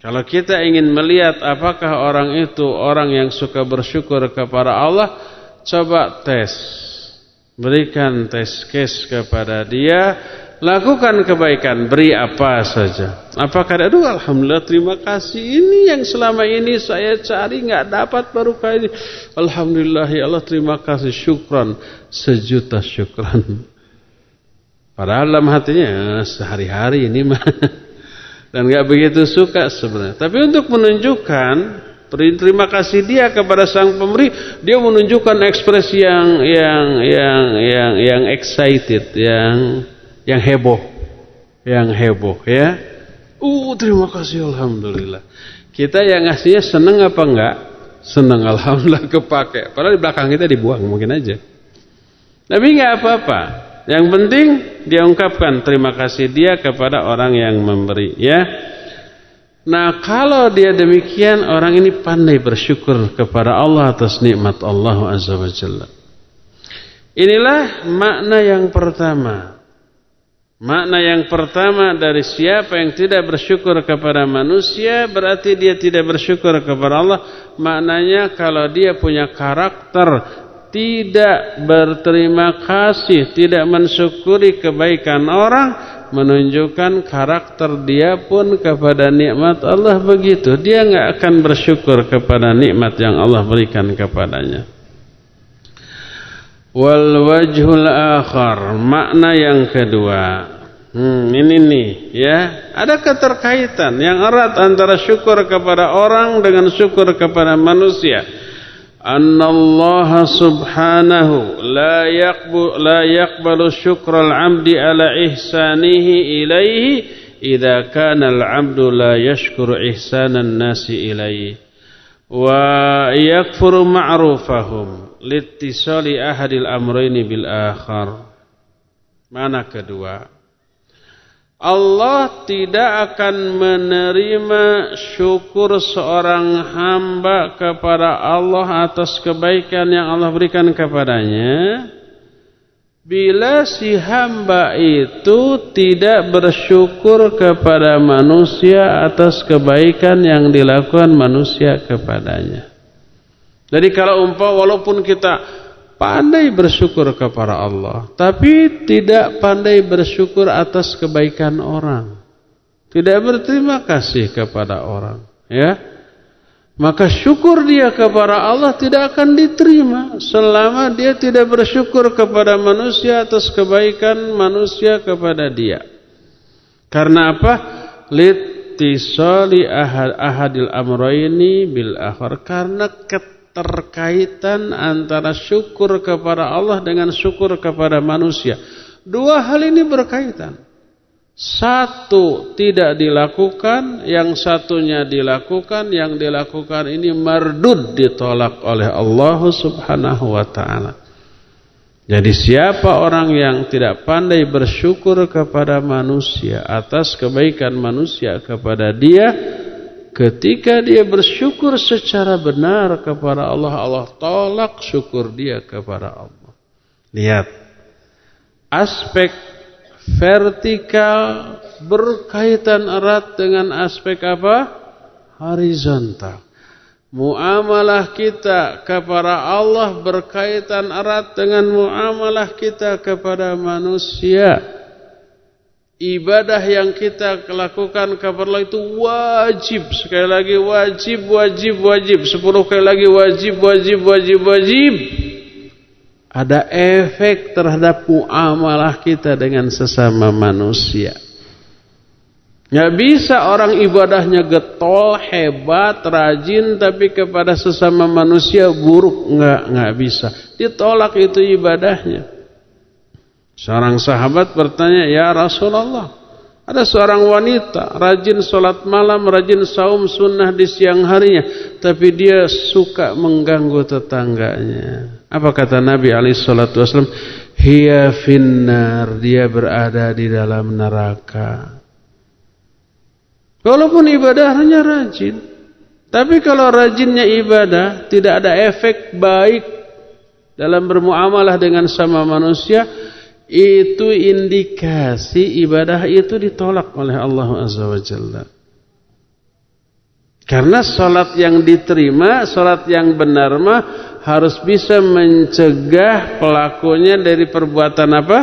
Kalau kita ingin melihat apakah orang itu orang yang suka bersyukur kepada Allah, coba tes. Berikan tes case kepada dia, lakukan kebaikan, beri apa saja. Apakah aduh alhamdulillah terima kasih ini yang selama ini saya cari nggak dapat baru kali ini. Alhamdulillah ya Allah terima kasih syukran sejuta syukran. Padahal dalam hatinya sehari-hari ini mah dan nggak begitu suka sebenarnya. Tapi untuk menunjukkan terima kasih dia kepada sang pemberi, dia menunjukkan ekspresi yang yang yang yang yang excited, yang yang heboh, yang heboh ya. Uh terima kasih alhamdulillah. Kita yang ngasihnya seneng apa enggak? Seneng alhamdulillah kepake. Padahal di belakang kita dibuang mungkin aja. Tapi nggak apa-apa. Yang penting dia ungkapkan terima kasih dia kepada orang yang memberi ya. Nah kalau dia demikian orang ini pandai bersyukur kepada Allah atas nikmat Allah Azza wa Jalla. Inilah makna yang pertama. Makna yang pertama dari siapa yang tidak bersyukur kepada manusia berarti dia tidak bersyukur kepada Allah. Maknanya kalau dia punya karakter tidak berterima kasih, tidak mensyukuri kebaikan orang, menunjukkan karakter dia pun kepada nikmat Allah begitu. Dia nggak akan bersyukur kepada nikmat yang Allah berikan kepadanya. Wal wajhul akhar makna yang kedua. Hmm, ini nih ya, ada keterkaitan yang erat antara syukur kepada orang dengan syukur kepada manusia. Anna Allah subhanahu la yaqbu la yaqbalu syukral 'abdi ala ihsanihi ilaihi idza kana al-'abdu la yashkuru ihsanan nasi ilaihi wa yakfuru ma'rufahum litisali ahadil amrayni bil akhar. Mana kedua? Allah tidak akan menerima syukur seorang hamba kepada Allah atas kebaikan yang Allah berikan kepadanya bila si hamba itu tidak bersyukur kepada manusia atas kebaikan yang dilakukan manusia kepadanya. Jadi kalau umpah walaupun kita pandai bersyukur kepada Allah, tapi tidak pandai bersyukur atas kebaikan orang. Tidak berterima kasih kepada orang, ya. Maka syukur dia kepada Allah tidak akan diterima selama dia tidak bersyukur kepada manusia atas kebaikan manusia kepada dia. Karena apa? Litisali ahad ahadil amroini bil akhir karena ket keterkaitan antara syukur kepada Allah dengan syukur kepada manusia. Dua hal ini berkaitan. Satu tidak dilakukan, yang satunya dilakukan, yang dilakukan ini mardud ditolak oleh Allah Subhanahu wa taala. Jadi siapa orang yang tidak pandai bersyukur kepada manusia atas kebaikan manusia kepada dia, Ketika dia bersyukur secara benar kepada Allah, Allah tolak syukur dia kepada Allah. Lihat, aspek vertikal berkaitan erat dengan aspek apa? Horizontal. Muamalah kita kepada Allah berkaitan erat dengan muamalah kita kepada manusia ibadah yang kita lakukan kepada Allah itu wajib. Sekali lagi wajib wajib wajib. Sepuluh kali lagi wajib wajib wajib wajib. Ada efek terhadap muamalah kita dengan sesama manusia. Nggak bisa orang ibadahnya getol hebat rajin tapi kepada sesama manusia buruk. Nggak nggak bisa. Ditolak itu ibadahnya Seorang sahabat bertanya, "Ya Rasulullah, ada seorang wanita rajin sholat malam, rajin saum sunnah di siang harinya, tapi dia suka mengganggu tetangganya." Apa kata Nabi alaihi salatu wasallam? "Hiya finnar," dia berada di dalam neraka. Walaupun ibadahnya rajin, tapi kalau rajinnya ibadah tidak ada efek baik dalam bermuamalah dengan sama manusia, itu indikasi ibadah itu ditolak oleh Allah Azza wa Jalla. Karena sholat yang diterima, sholat yang benar mah harus bisa mencegah pelakunya dari perbuatan apa?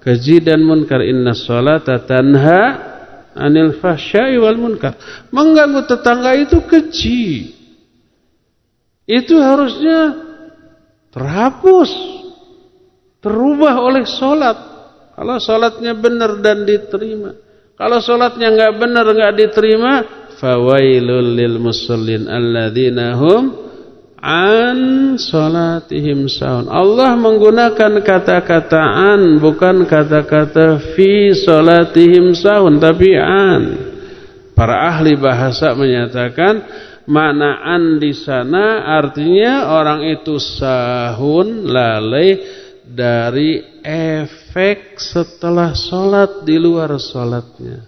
Keji dan munkar. Inna sholata tanha anil fahsyai wal munkar. Mengganggu tetangga itu keji. Itu harusnya terhapus terubah oleh sholat. Kalau sholatnya benar dan diterima. Kalau sholatnya nggak benar nggak diterima, fawailul lil musallin alladzina an sholatihim saun. Allah menggunakan kata-kata an bukan kata-kata fi sholatihim saun tapi an. Para ahli bahasa menyatakan makna an di sana artinya orang itu sahun lalai dari efek setelah sholat di luar sholatnya.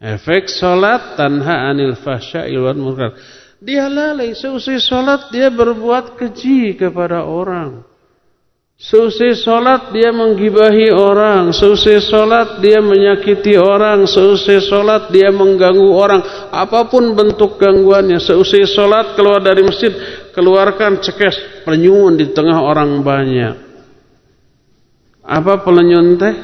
Efek sholat tanha anil fasya ilwan munkar. Dia lalai seusai sholat dia berbuat keji kepada orang. Seusai sholat dia menggibahi orang Seusai sholat dia menyakiti orang Seusai sholat dia mengganggu orang Apa pun bentuk gangguannya Seusai sholat keluar dari masjid Keluarkan cekes Penyun di tengah orang banyak Apa pelenyun teh?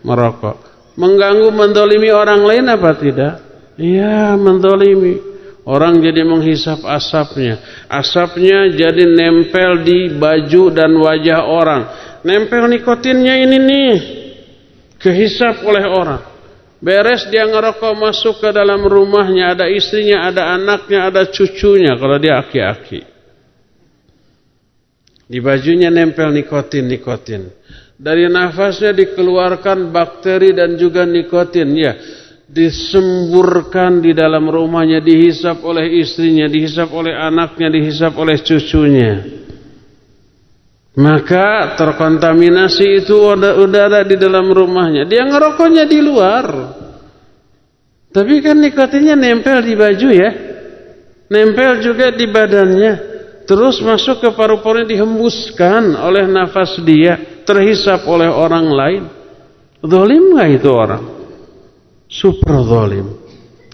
Merokok Mengganggu mendolimi orang lain apa tidak? Iya mendolimi Orang jadi menghisap asapnya. Asapnya jadi nempel di baju dan wajah orang. Nempel nikotinnya ini nih. Kehisap oleh orang. Beres dia ngerokok masuk ke dalam rumahnya. Ada istrinya, ada anaknya, ada cucunya. Kalau dia aki-aki. Di bajunya nempel nikotin-nikotin. Dari nafasnya dikeluarkan bakteri dan juga nikotin. Ya, disemburkan di dalam rumahnya, dihisap oleh istrinya, dihisap oleh anaknya, dihisap oleh cucunya. Maka terkontaminasi itu udara di dalam rumahnya. Dia ngerokoknya di luar. Tapi kan nikotinnya nempel di baju ya. Nempel juga di badannya. Terus masuk ke paru-parunya dihembuskan oleh nafas dia. Terhisap oleh orang lain. Zolim gak itu orang? super zalim.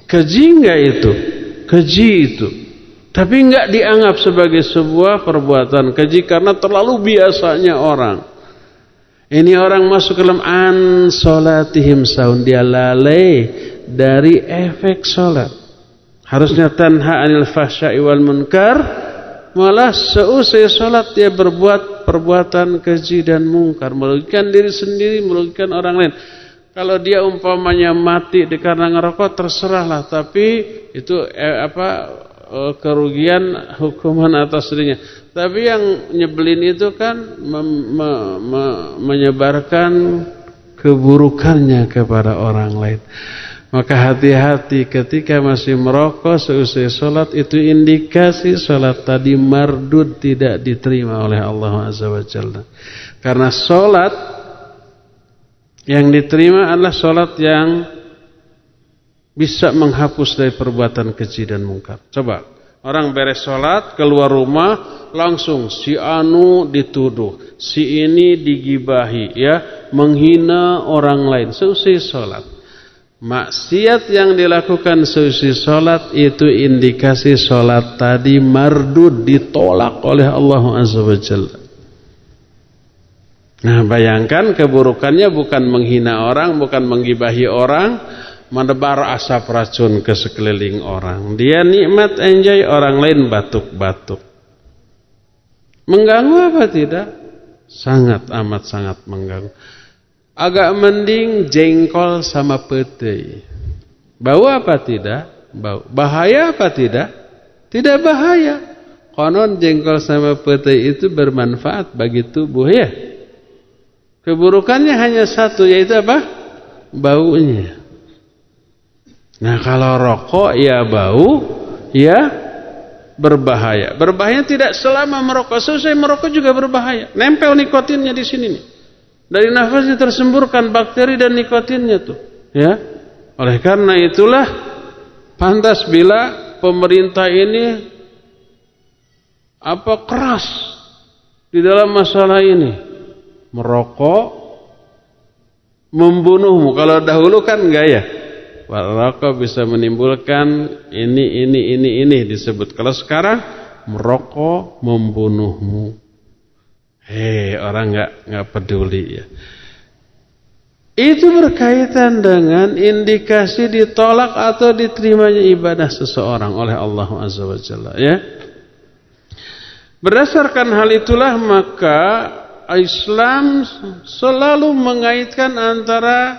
Keji enggak itu? Keji itu. Tapi enggak dianggap sebagai sebuah perbuatan keji karena terlalu biasanya orang. Ini orang masuk ke dalam an salatihim saun dia lalai dari efek salat. Harusnya tanha anil fahsya'i wal munkar malah seusai salat dia berbuat perbuatan keji dan mungkar merugikan diri sendiri merugikan orang lain. Kalau dia umpamanya mati karena ngerokok terserahlah, tapi itu eh, apa eh, kerugian hukuman atas dirinya. Tapi yang nyebelin itu kan me, me, me, menyebarkan keburukannya kepada orang lain. Maka hati-hati ketika masih merokok seusai sholat itu indikasi sholat tadi mardud tidak diterima oleh Allah Azza wa Jalla. Karena sholat yang diterima adalah sholat yang bisa menghapus dari perbuatan keji dan mungkar. Coba, orang beres sholat, keluar rumah, langsung si anu dituduh, si ini digibahi, ya, menghina orang lain. Seusai sholat. Maksiat yang dilakukan seusai sholat itu indikasi sholat tadi mardud ditolak oleh Allah Azza wa Jalla. Nah bayangkan keburukannya bukan menghina orang, bukan menggibahi orang, menebar asap racun ke sekeliling orang. Dia nikmat enjoy, orang lain batuk-batuk. Mengganggu apa tidak? Sangat amat sangat mengganggu. Agak mending jengkol sama pete. Bau apa tidak? Bau. Bahaya apa tidak? Tidak bahaya. Konon jengkol sama pete itu bermanfaat bagi tubuh ya. Keburukannya hanya satu yaitu apa? Baunya. Nah kalau rokok ya bau, ya berbahaya. Berbahaya tidak selama merokok. Selesai merokok juga berbahaya. Nempel nikotinnya di sini nih. Dari nafasnya tersemburkan bakteri dan nikotinnya tuh. Ya. Oleh karena itulah pantas bila pemerintah ini apa keras di dalam masalah ini merokok membunuhmu. Kalau dahulu kan enggak ya. Merokok bisa menimbulkan ini, ini, ini, ini disebut. Kalau sekarang merokok membunuhmu. Hei, orang enggak enggak peduli ya. Itu berkaitan dengan indikasi ditolak atau diterimanya ibadah seseorang oleh Allah Azza wa Jalla ya. Berdasarkan hal itulah maka Islam selalu mengaitkan antara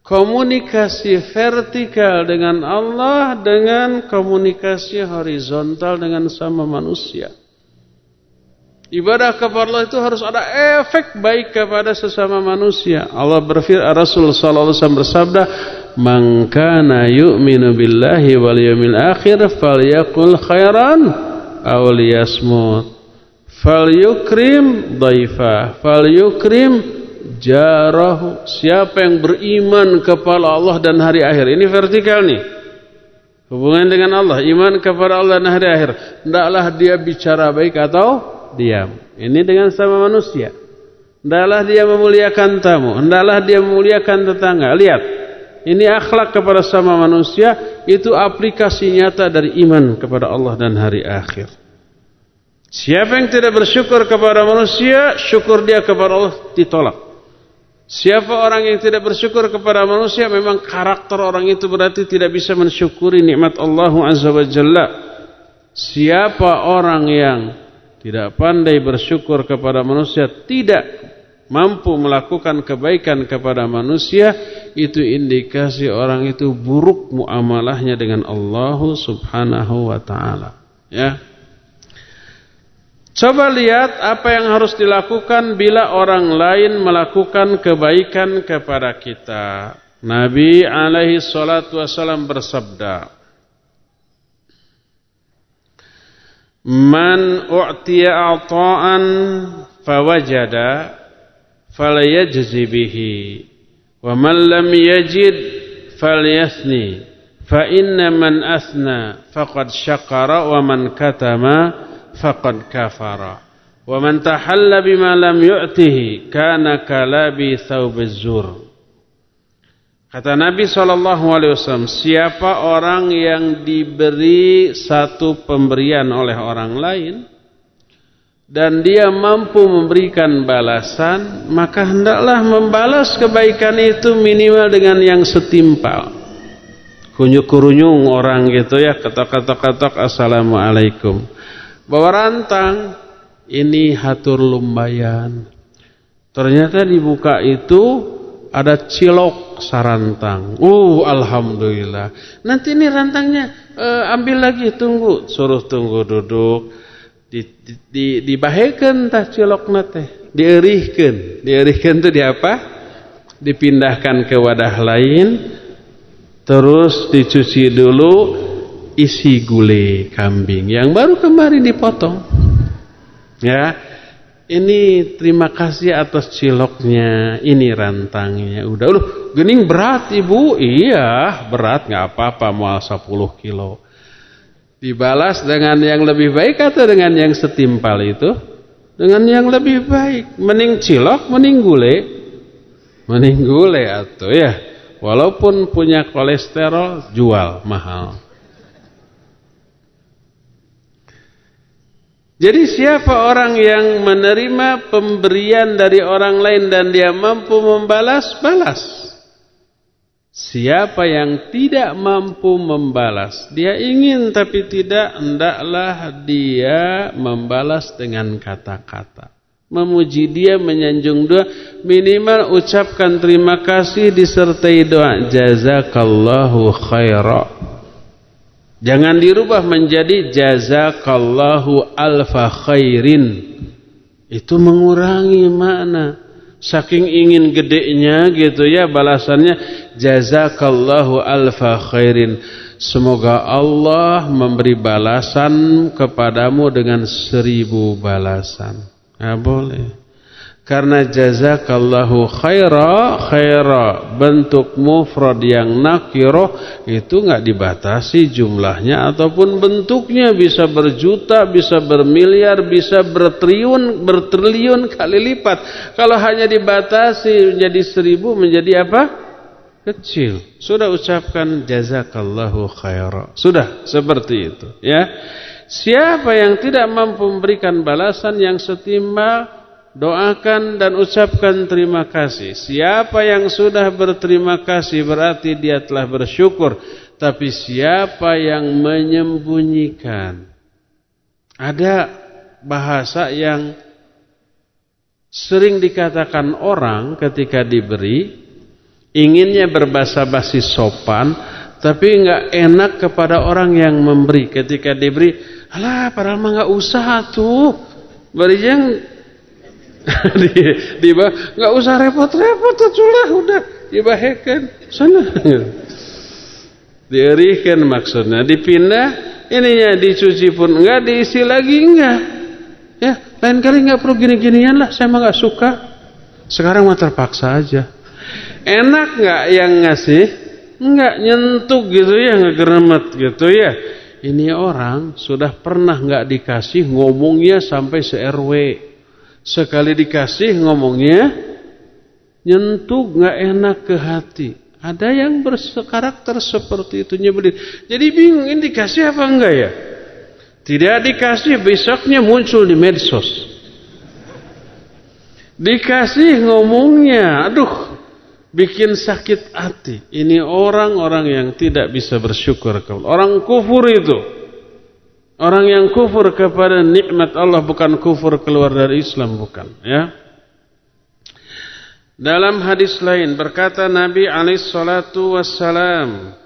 komunikasi vertikal dengan Allah dengan komunikasi horizontal dengan sama manusia. Ibadah kepada Allah itu harus ada efek baik kepada sesama manusia. Allah berfirman Rasul sallallahu alaihi wasallam bersabda, "Man kana yu'minu billahi wal yawmil akhir falyaqul khairan aw liyasmut." Fal yukrim daifa, fal yukrim jarahu. Siapa yang beriman kepada Allah dan hari akhir. Ini vertikal nih. Hubungan dengan Allah, iman kepada Allah dan hari akhir. Hendaklah dia bicara baik atau diam. Ini dengan sama manusia. Hendaklah dia memuliakan tamu, hendaklah dia memuliakan tetangga. Lihat, ini akhlak kepada sama manusia itu aplikasi nyata dari iman kepada Allah dan hari akhir. Siapa yang tidak bersyukur kepada manusia, syukur dia kepada Allah ditolak. Siapa orang yang tidak bersyukur kepada manusia, memang karakter orang itu berarti tidak bisa mensyukuri nikmat Allah Azza wa Jalla. Siapa orang yang tidak pandai bersyukur kepada manusia, tidak mampu melakukan kebaikan kepada manusia, itu indikasi orang itu buruk muamalahnya dengan Allah Subhanahu wa taala. Ya. Coba lihat apa yang harus dilakukan bila orang lain melakukan kebaikan kepada kita. Nabi alaihi salatu wasallam bersabda, Man u'tiya a'ta'an fawajada falayajzi bihi wa man lam yajid falyathni fa inna man athna faqad syakara wa man katama faqad kafara wa man tahalla bima lam yu'tihi kana kalabi thawbiz zur Kata Nabi SAW, siapa orang yang diberi satu pemberian oleh orang lain, dan dia mampu memberikan balasan, maka hendaklah membalas kebaikan itu minimal dengan yang setimpal. Kunyuk-kurunyung orang gitu ya, ketok-ketok-ketok Assalamualaikum. Bawa rantang, ini hatur lumbayan. Ternyata dibuka itu ada cilok sarantang. Uh, alhamdulillah. Nanti ini rantangnya uh, ambil lagi, tunggu. Suruh tunggu duduk. Di, di, di, dibahekan tah cilok nate. Dierihkan. Dierihkan itu di apa? Dipindahkan ke wadah lain. Terus dicuci dulu. Isi gulai kambing. Yang baru kemarin dipotong. Ya ini terima kasih atas ciloknya, ini rantangnya. Udah, udah, gening berat ibu. Iya, berat nggak apa-apa, mau 10 kilo. Dibalas dengan yang lebih baik atau dengan yang setimpal itu? Dengan yang lebih baik. Mending cilok, mending gule. Mending gule atau ya. Walaupun punya kolesterol, jual mahal. Jadi siapa orang yang menerima pemberian dari orang lain dan dia mampu membalas, balas. Siapa yang tidak mampu membalas, dia ingin tapi tidak, hendaklah dia membalas dengan kata-kata. Memuji dia, menyanjung doa, minimal ucapkan terima kasih disertai doa jazakallahu khairan. Jangan dirubah menjadi jazakallahu alfa khairin. Itu mengurangi makna. Saking ingin gedenya gitu ya balasannya jazakallahu alfa khairin. Semoga Allah memberi balasan kepadamu dengan seribu balasan. Nah, boleh. Karena jazakallahu khaira khaira bentuk mufrad yang nakiroh itu nggak dibatasi jumlahnya ataupun bentuknya bisa berjuta, bisa bermiliar, bisa bertriliun, bertriliun kali lipat. Kalau hanya dibatasi menjadi seribu menjadi apa? Kecil. Sudah ucapkan jazakallahu khaira. Sudah seperti itu ya. Siapa yang tidak mampu memberikan balasan yang setimbang doakan dan ucapkan terima kasih. Siapa yang sudah berterima kasih berarti dia telah bersyukur. Tapi siapa yang menyembunyikan? Ada bahasa yang sering dikatakan orang ketika diberi inginnya berbahasa basi sopan tapi enggak enak kepada orang yang memberi ketika diberi alah padahal mah enggak usah tuh beri yang di, di nggak usah repot-repot lah udah. Dibahekan sana. Dierikan maksudnya. Dipindah ininya dicuci pun enggak diisi lagi enggak ya lain kali enggak perlu gini-ginian lah saya mah enggak suka. Sekarang mah terpaksa aja. Enak enggak yang ngasih? Enggak nyentuh gitu ya ngegeremet gitu ya. Ini orang sudah pernah nggak dikasih ngomongnya sampai se RW. Sekali dikasih ngomongnya nyentuh nggak enak ke hati. Ada yang berkarakter seperti itu nyebelin. Jadi bingung ini dikasih apa enggak ya? Tidak dikasih besoknya muncul di medsos. Dikasih ngomongnya, aduh bikin sakit hati. Ini orang-orang yang tidak bisa bersyukur. Orang kufur itu. Orang yang kufur kepada nikmat Allah bukan kufur keluar dari Islam bukan ya. Dalam hadis lain berkata Nabi alaihi salatu wassalam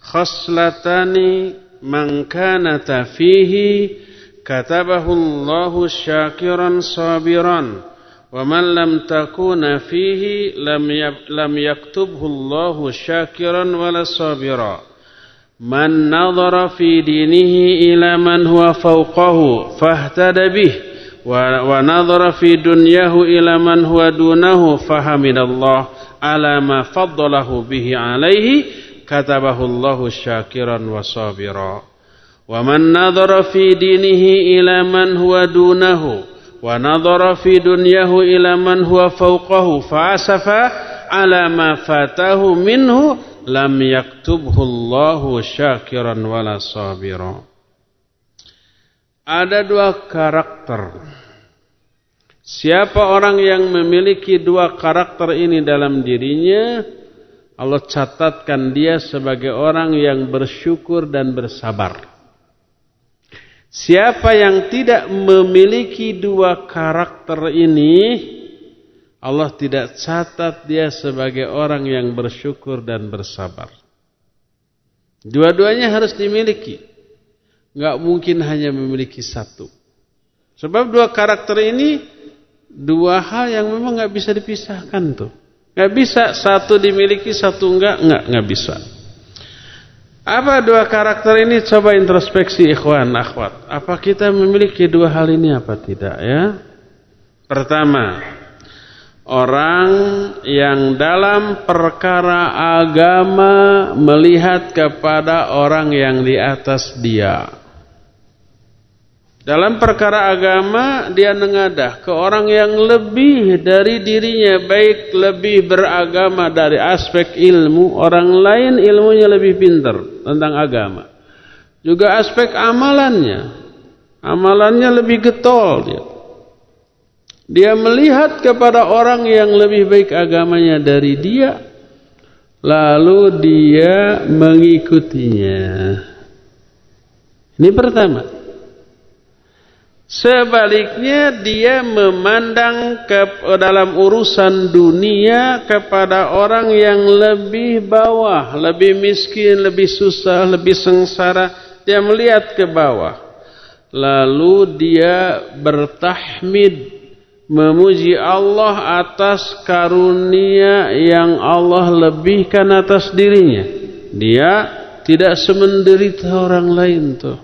khaslatani man kana fihi katabahu Allahu syakiran sabiran wa man lam takuna fihi lam lam yaktubhu Allahu syakiran wala sabira من نظر في دينه إلى من هو فوقه فاهتدى به ونظر في دنياه إلى من هو دونه فحمد الله على ما فضله به عليه كتبه الله شاكرا وصابرا. ومن نظر في دينه إلى من هو دونه ونظر في دنياه إلى من هو فوقه فعسف على ما فاته منه lam yaktubhu Allahu syakiran wala sabira. Ada dua karakter. Siapa orang yang memiliki dua karakter ini dalam dirinya, Allah catatkan dia sebagai orang yang bersyukur dan bersabar. Siapa yang tidak memiliki dua karakter ini, Allah tidak catat dia sebagai orang yang bersyukur dan bersabar. Dua-duanya harus dimiliki. Gak mungkin hanya memiliki satu. Sebab dua karakter ini dua hal yang memang gak bisa dipisahkan tuh. Gak bisa satu dimiliki, satu enggak, enggak, enggak bisa. Apa dua karakter ini? Coba introspeksi ikhwan, akhwat. Apa kita memiliki dua hal ini apa tidak ya? Pertama, orang yang dalam perkara agama melihat kepada orang yang di atas dia. Dalam perkara agama dia mengadah ke orang yang lebih dari dirinya baik lebih beragama dari aspek ilmu orang lain ilmunya lebih pintar tentang agama. Juga aspek amalannya. Amalannya lebih getol dia dia melihat kepada orang yang lebih baik agamanya dari dia lalu dia mengikutinya ini pertama Sebaliknya dia memandang ke dalam urusan dunia kepada orang yang lebih bawah, lebih miskin, lebih susah, lebih sengsara. Dia melihat ke bawah. Lalu dia bertahmid memuji Allah atas karunia yang Allah lebihkan atas dirinya. Dia tidak semenderita orang lain tuh.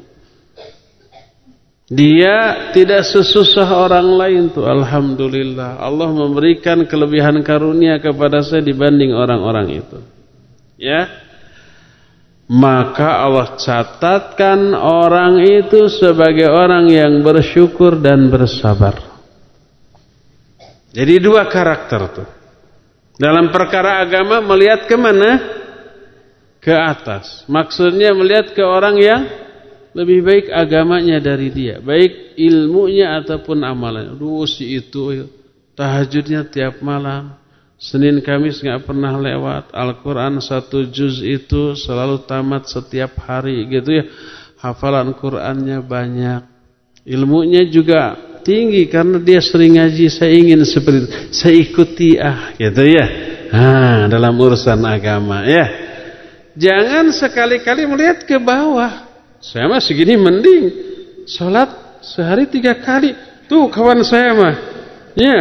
Dia tidak sesusah orang lain tuh. Alhamdulillah. Allah memberikan kelebihan karunia kepada saya dibanding orang-orang itu. Ya. Maka Allah catatkan orang itu sebagai orang yang bersyukur dan bersabar Jadi dua karakter tuh Dalam perkara agama melihat ke mana? Ke atas Maksudnya melihat ke orang yang lebih baik agamanya dari dia, baik ilmunya ataupun amalannya. Aduh si itu ya. tahajudnya tiap malam, Senin Kamis nggak pernah lewat, Al-Quran satu juz itu selalu tamat setiap hari gitu ya. Hafalan Qurannya banyak, ilmunya juga tinggi karena dia sering ngaji. Saya ingin seperti itu, saya ikuti ah gitu ya. Ah dalam urusan agama ya. Jangan sekali-kali melihat ke bawah. Saya mah segini mending. Sholat sehari tiga kali. Tuh kawan saya mah. Ya.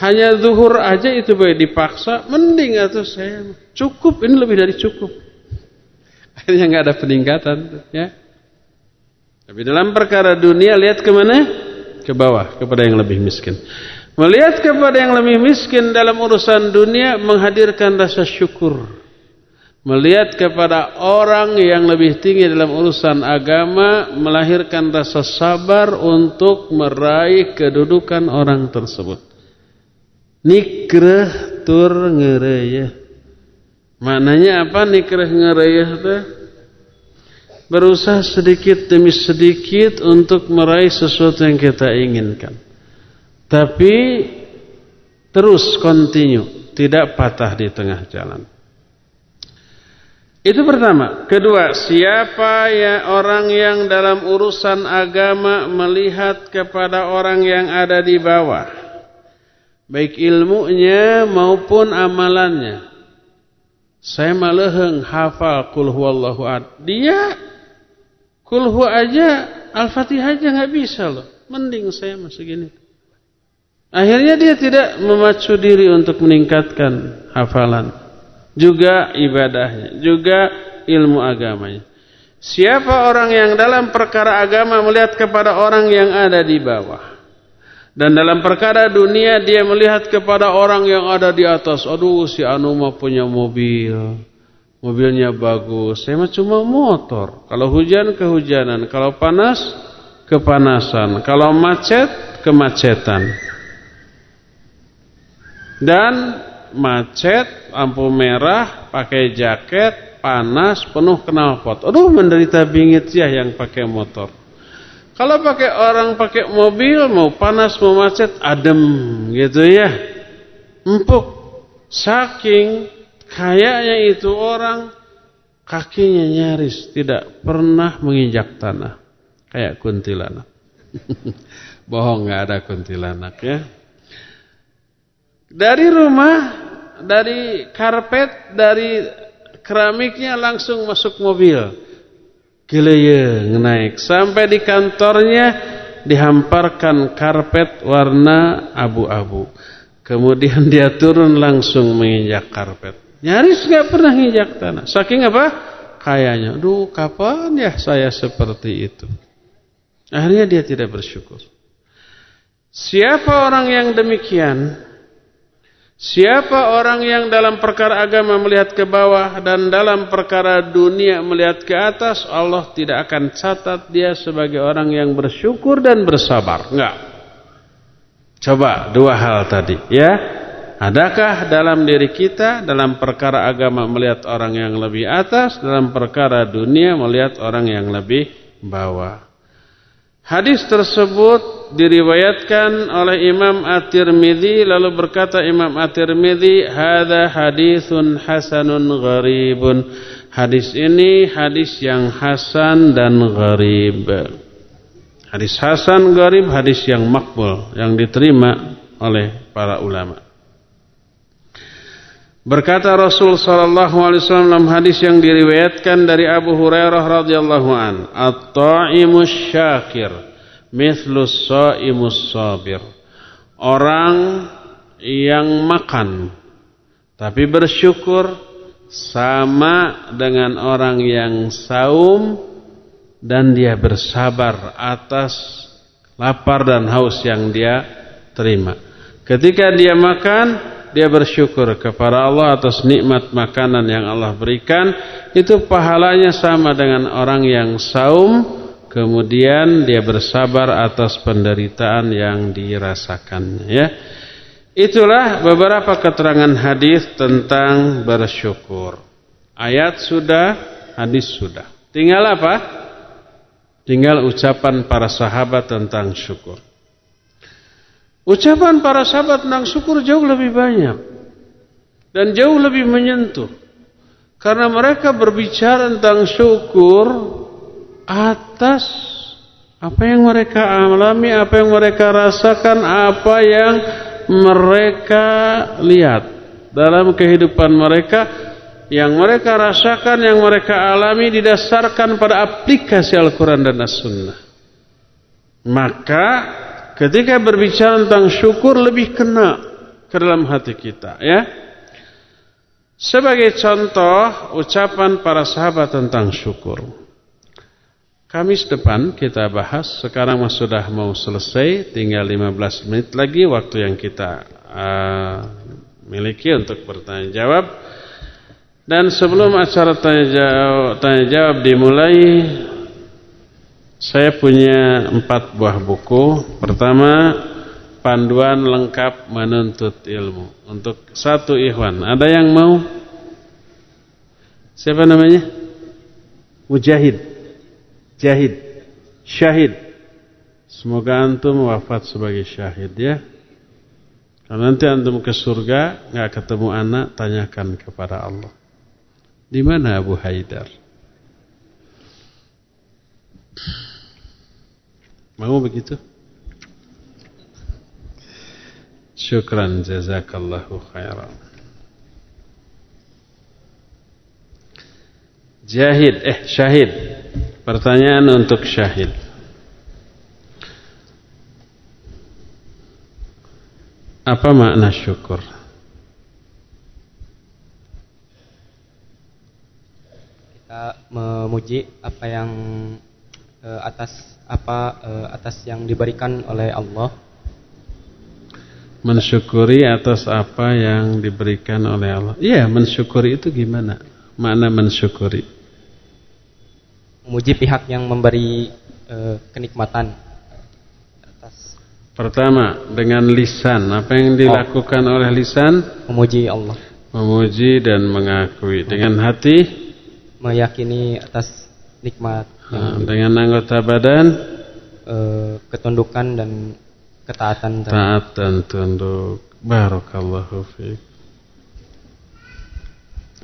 Hanya zuhur aja itu boleh dipaksa. Mending atau saya. Cukup. Ini lebih dari cukup. Akhirnya nggak ada peningkatan. Ya. Tapi dalam perkara dunia lihat ke mana? Ke bawah. Kepada yang lebih miskin. Melihat kepada yang lebih miskin dalam urusan dunia menghadirkan rasa syukur. Melihat kepada orang yang lebih tinggi dalam urusan agama melahirkan rasa sabar untuk meraih kedudukan orang tersebut. Nikrah tur ngereyah. Maknanya apa nikrah ngereyah itu? Berusaha sedikit demi sedikit untuk meraih sesuatu yang kita inginkan. Tapi terus continue, tidak patah di tengah jalan. Itu pertama. Kedua, siapa ya orang yang dalam urusan agama melihat kepada orang yang ada di bawah. Baik ilmunya maupun amalannya. Saya maleheng hafal kul huwallahu ad. Dia kul aja, Al-Fatihah aja nggak bisa loh. Mending saya masih gini. Akhirnya dia tidak memacu diri untuk meningkatkan hafalan juga ibadahnya, juga ilmu agamanya. Siapa orang yang dalam perkara agama melihat kepada orang yang ada di bawah. Dan dalam perkara dunia dia melihat kepada orang yang ada di atas. Aduh si Anu mah punya mobil. Mobilnya bagus. Saya mah cuma motor. Kalau hujan kehujanan. Kalau panas kepanasan. Kalau macet kemacetan. Dan macet, lampu merah, pakai jaket, panas, penuh knalpot. Aduh menderita bingit ya yang pakai motor. Kalau pakai orang pakai mobil mau panas mau macet adem gitu ya. Empuk. Saking kayaknya itu orang kakinya nyaris tidak pernah menginjak tanah. Kayak kuntilanak. Bohong nggak ada kuntilanak ya. Dari rumah, dari karpet, dari keramiknya langsung masuk mobil. Gileye naik sampai di kantornya dihamparkan karpet warna abu-abu. Kemudian dia turun langsung menginjak karpet. Nyaris nggak pernah menginjak tanah. Saking apa? Kayaknya, duh kapan ya saya seperti itu. Akhirnya dia tidak bersyukur. Siapa orang yang demikian? Siapa orang yang dalam perkara agama melihat ke bawah dan dalam perkara dunia melihat ke atas, Allah tidak akan catat dia sebagai orang yang bersyukur dan bersabar. Enggak. Coba dua hal tadi, ya. Adakah dalam diri kita dalam perkara agama melihat orang yang lebih atas, dalam perkara dunia melihat orang yang lebih bawah? Hadis tersebut diriwayatkan oleh Imam At-Tirmidzi lalu berkata Imam At-Tirmidzi hadza haditsun hasanun gharibun. Hadis ini hadis yang hasan dan gharib. Hadis hasan gharib hadis yang makbul yang diterima oleh para ulama. Berkata Rasul sallallahu alaihi wasallam dalam hadis yang diriwayatkan dari Abu Hurairah radhiyallahu an, "At-ta'imus syakir mithlus sha'imus sabir." Orang yang makan tapi bersyukur sama dengan orang yang saum dan dia bersabar atas lapar dan haus yang dia terima. Ketika dia makan, dia bersyukur kepada Allah atas nikmat makanan yang Allah berikan, itu pahalanya sama dengan orang yang saum, kemudian dia bersabar atas penderitaan yang dirasakannya. Ya. Itulah beberapa keterangan hadis tentang bersyukur. Ayat sudah, hadis sudah. Tinggal apa? Tinggal ucapan para sahabat tentang syukur. Ucapan para sahabat tentang syukur jauh lebih banyak dan jauh lebih menyentuh. Karena mereka berbicara tentang syukur atas apa yang mereka alami, apa yang mereka rasakan, apa yang mereka lihat dalam kehidupan mereka yang mereka rasakan, yang mereka alami didasarkan pada aplikasi Al-Quran dan As-Sunnah. Maka Ketika berbicara tentang syukur lebih kena ke dalam hati kita, ya. Sebagai contoh ucapan para sahabat tentang syukur. Kamis depan kita bahas, sekarang sudah mau selesai, tinggal 15 menit lagi waktu yang kita uh, miliki untuk bertanya jawab. Dan sebelum acara tanya jawab, tanya jawab dimulai, saya punya empat buah buku. Pertama, panduan lengkap menuntut ilmu untuk satu ikhwan. Ada yang mau? Siapa namanya? Mujahid. Jahid. Syahid. Semoga antum wafat sebagai syahid ya. Kalau nanti antum ke surga nggak ketemu anak, tanyakan kepada Allah. Di mana Abu Haidar? Mau begitu? Syukran jazakallahu khairan. Jahid, eh syahid. Pertanyaan untuk syahid. Apa makna syukur? memuji apa yang uh, atas apa uh, atas yang diberikan oleh Allah mensyukuri atas apa yang diberikan oleh Allah. Iya, mensyukuri itu gimana? Makna mensyukuri? Memuji pihak yang memberi uh, kenikmatan atas Pertama, dengan lisan. Apa yang dilakukan oh. oleh lisan? Memuji Allah. Memuji dan mengakui. Dengan hati? meyakini atas nikmat nah, dengan anggota badan? E, ketundukan dan ketaatan taat dan tunduk. Barakallahu fiik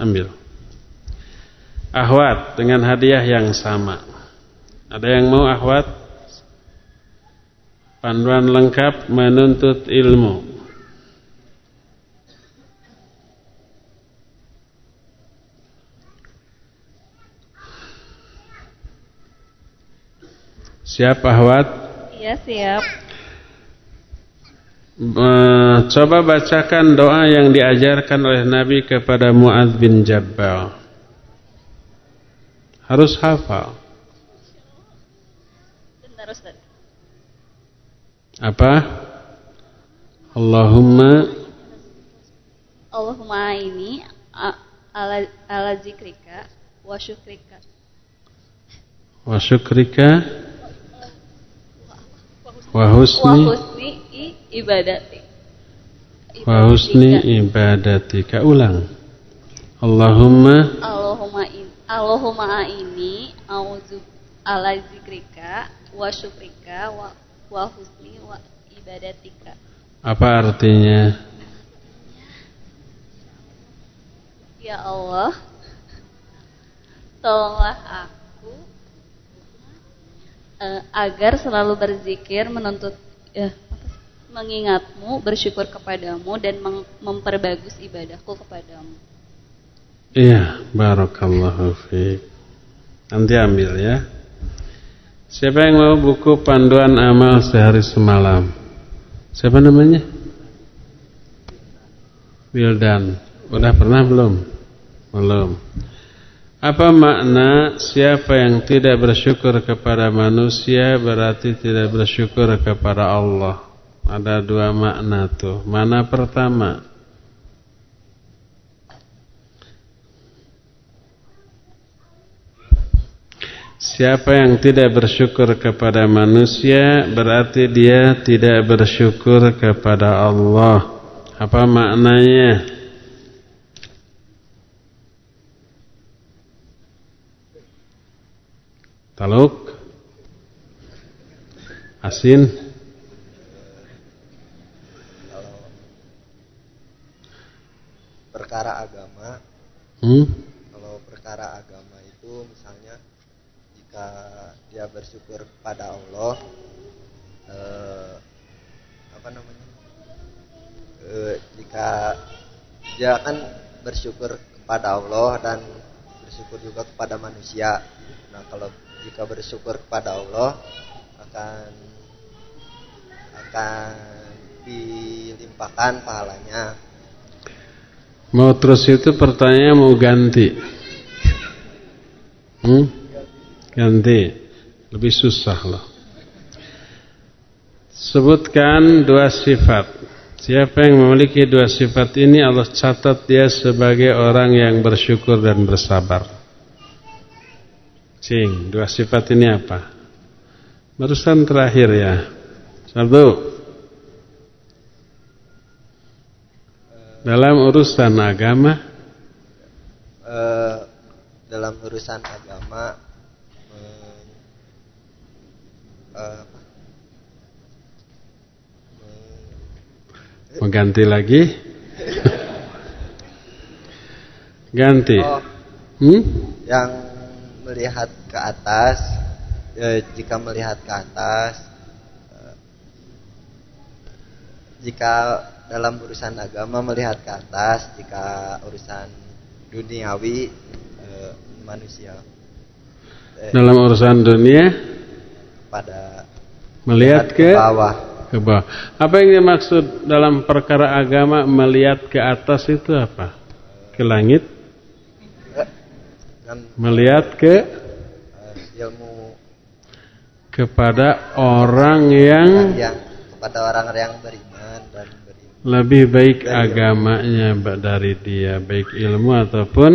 ambil. Ahwat dengan hadiah yang sama. Ada yang mau ahwat? Panduan lengkap menuntut ilmu Siap Ahwat? Iya siap. Coba bacakan doa yang diajarkan oleh Nabi kepada Mu'adz bin Jabal. Harus hafal. Bentar Ustaz. Apa? Allahumma Allahumma ini ala, ala zikrika wa syukrika. Wa syukrika wa husni ibadati. Wa husni ibadatika. Ulang. Allahumma Allahumma in, Allahumma ini auzu ala zikrika wa syukrika wa, wa husni wa ibadatika. Apa artinya? Ya Allah tolonglah aku uh, agar selalu berzikir menuntut ya, mengingatmu, bersyukur kepadamu dan memperbagus ibadahku kepadamu. Iya, barakallahu fiik. Nanti ambil ya. Siapa yang mau buku panduan amal sehari semalam? Siapa namanya? Wildan. Udah pernah belum? Belum. Apa makna siapa yang tidak bersyukur kepada manusia berarti tidak bersyukur kepada Allah? Ada dua makna tuh. Mana pertama? Siapa yang tidak bersyukur kepada manusia berarti dia tidak bersyukur kepada Allah. Apa maknanya? Taluk. Asin. Perkara agama. Hmm? Kalau perkara agama itu misalnya Jika dia bersyukur kepada Allah eh, Apa namanya eh, Jika dia akan bersyukur kepada Allah dan bersyukur juga kepada manusia. Nah kalau jika bersyukur kepada Allah akan akan dilimpahkan pahalanya. Mau terus itu pertanyaan mau ganti. Hmm? Ganti. Lebih susah loh. Sebutkan dua sifat. Siapa yang memiliki dua sifat ini Allah catat dia sebagai orang yang bersyukur dan bersabar. Cing, dua sifat ini apa? Barusan terakhir ya. Satu. Dalam urusan agama Eh, dalam urusan agama men- eh? Men- Mengganti lagi? Ganti. oh, Hmm? yang melihat ke atas eh, jika melihat ke atas eh, jika dalam urusan agama melihat ke atas jika urusan duniawi eh, manusia eh, Dalam urusan dunia pada melihat ke bawah ke bawah. Apa yang dimaksud dalam perkara agama melihat ke atas itu apa? Ke langit? Eh, Melihat ke eh, ilmu kepada orang yang yang kepada orang yang beriman dan beriman lebih baik agamanya dari dia, baik ilmu ataupun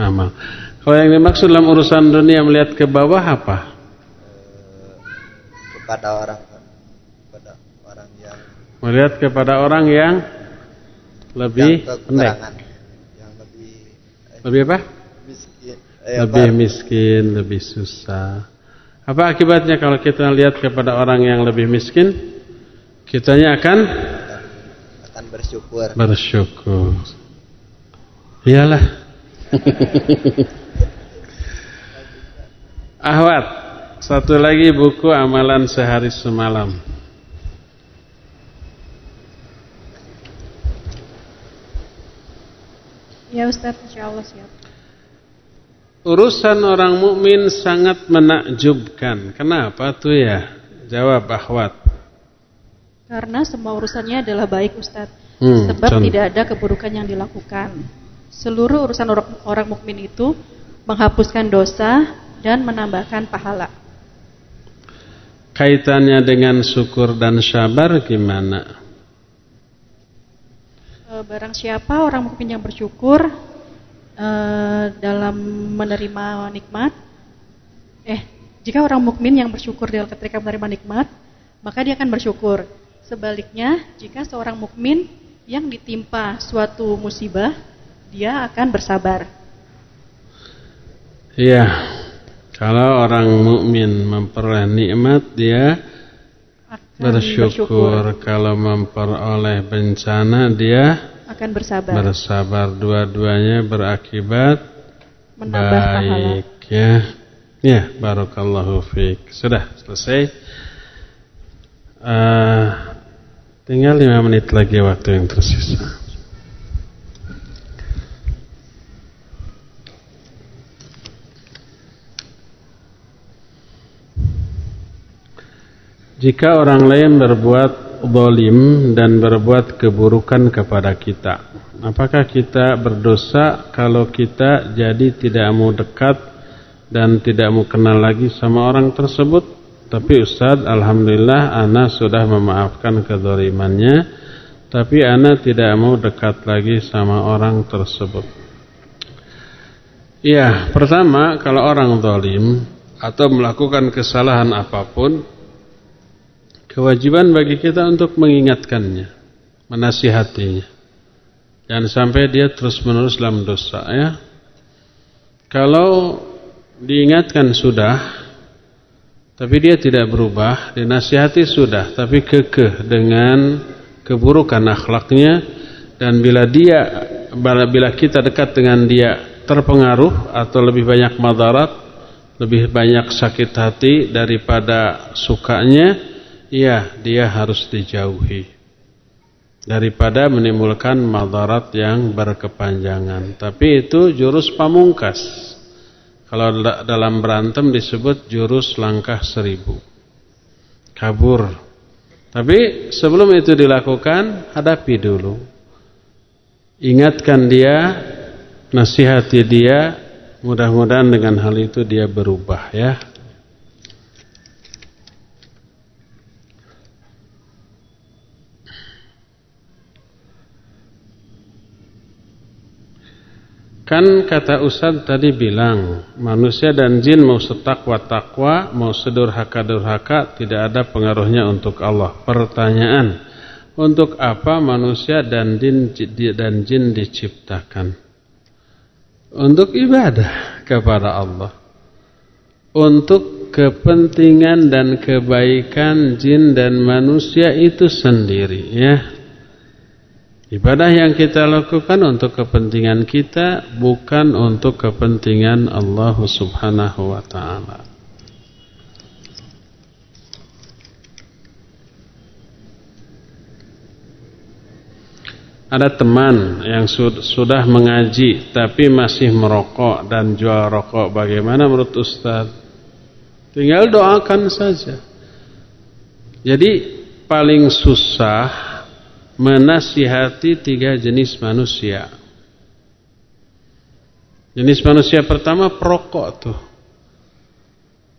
amal. Kalau yang dimaksud dalam urusan dunia melihat ke bawah apa? kepada orang kepada orang yang Melihat kepada orang yang lebih yang pendek, yang lebih eh, lebih apa? Eh, lebih miskin, lebih susah. Apa akibatnya kalau kita lihat kepada orang yang lebih miskin? Kitanya akan akan bersyukur bersyukur. Iyalah. Ahwat, satu lagi buku amalan sehari semalam. Ya Ustaz, insya Allah siap. Urusan orang mukmin sangat menakjubkan. Kenapa tuh ya? Jawab Ahwat. Karena semua urusannya adalah baik Ustaz. Hmm, Sebab contoh. tidak ada keburukan yang dilakukan. Seluruh urusan orang, orang mukmin itu menghapuskan dosa dan menambahkan pahala. Kaitannya dengan syukur dan sabar gimana? E, Barang siapa orang mukmin yang bersyukur e, dalam menerima nikmat, eh jika orang mukmin yang bersyukur dalam ketika menerima nikmat, maka dia akan bersyukur. Sebaliknya, jika seorang mukmin yang ditimpa suatu musibah, dia akan bersabar. Iya. Kalau orang mukmin memperoleh nikmat dia Akan bersyukur. Kalau memperoleh bencana dia akan bersabar, bersabar. Dua-duanya berakibat menambah pahala. baik ya. Ya, barakallahu fiik. Sudah selesai. Eh, tinggal lima menit lagi waktu yang tersisa. Jika orang lain berbuat zalim dan berbuat keburukan kepada kita, apakah kita berdosa kalau kita jadi tidak mau dekat dan tidak mau kenal lagi sama orang tersebut? Tapi Ustadz, Alhamdulillah Ana sudah memaafkan kezalimannya, tapi Ana tidak mau dekat lagi sama orang tersebut. Ya, pertama kalau orang zalim atau melakukan kesalahan apa pun, kewajiban bagi kita untuk mengingatkannya, menasihatinya. Jangan sampai dia terus-menerus dalam dosa ya. Kalau diingatkan sudah, tapi dia tidak berubah, dinasihati sudah, tapi kekeh dengan keburukan akhlaknya dan bila dia bila kita dekat dengan dia terpengaruh atau lebih banyak madarat, lebih banyak sakit hati daripada sukanya, ya dia harus dijauhi daripada menimbulkan madarat yang berkepanjangan. Tapi itu jurus pamungkas. Kalau dalam berantem disebut jurus langkah seribu. Kabur. Tapi sebelum itu dilakukan, hadapi dulu. Ingatkan dia, nasihati dia, mudah-mudahan dengan hal itu dia berubah ya. Kan kata Ustaz tadi bilang, manusia dan jin mau setakwa-takwa, mau sedurhaka-durhaka, tidak ada pengaruhnya untuk Allah. Pertanyaan, untuk apa manusia dan jin, dan jin diciptakan? Untuk ibadah kepada Allah. Untuk kepentingan dan kebaikan jin dan manusia itu sendiri, ya. Ibadah yang kita lakukan untuk kepentingan kita bukan untuk kepentingan Allah Subhanahu wa taala. Ada teman yang sudah mengaji tapi masih merokok dan jual rokok. Bagaimana menurut Ustaz? Tinggal doakan saja. Jadi paling susah menasihati tiga jenis manusia. Jenis manusia pertama perokok tuh.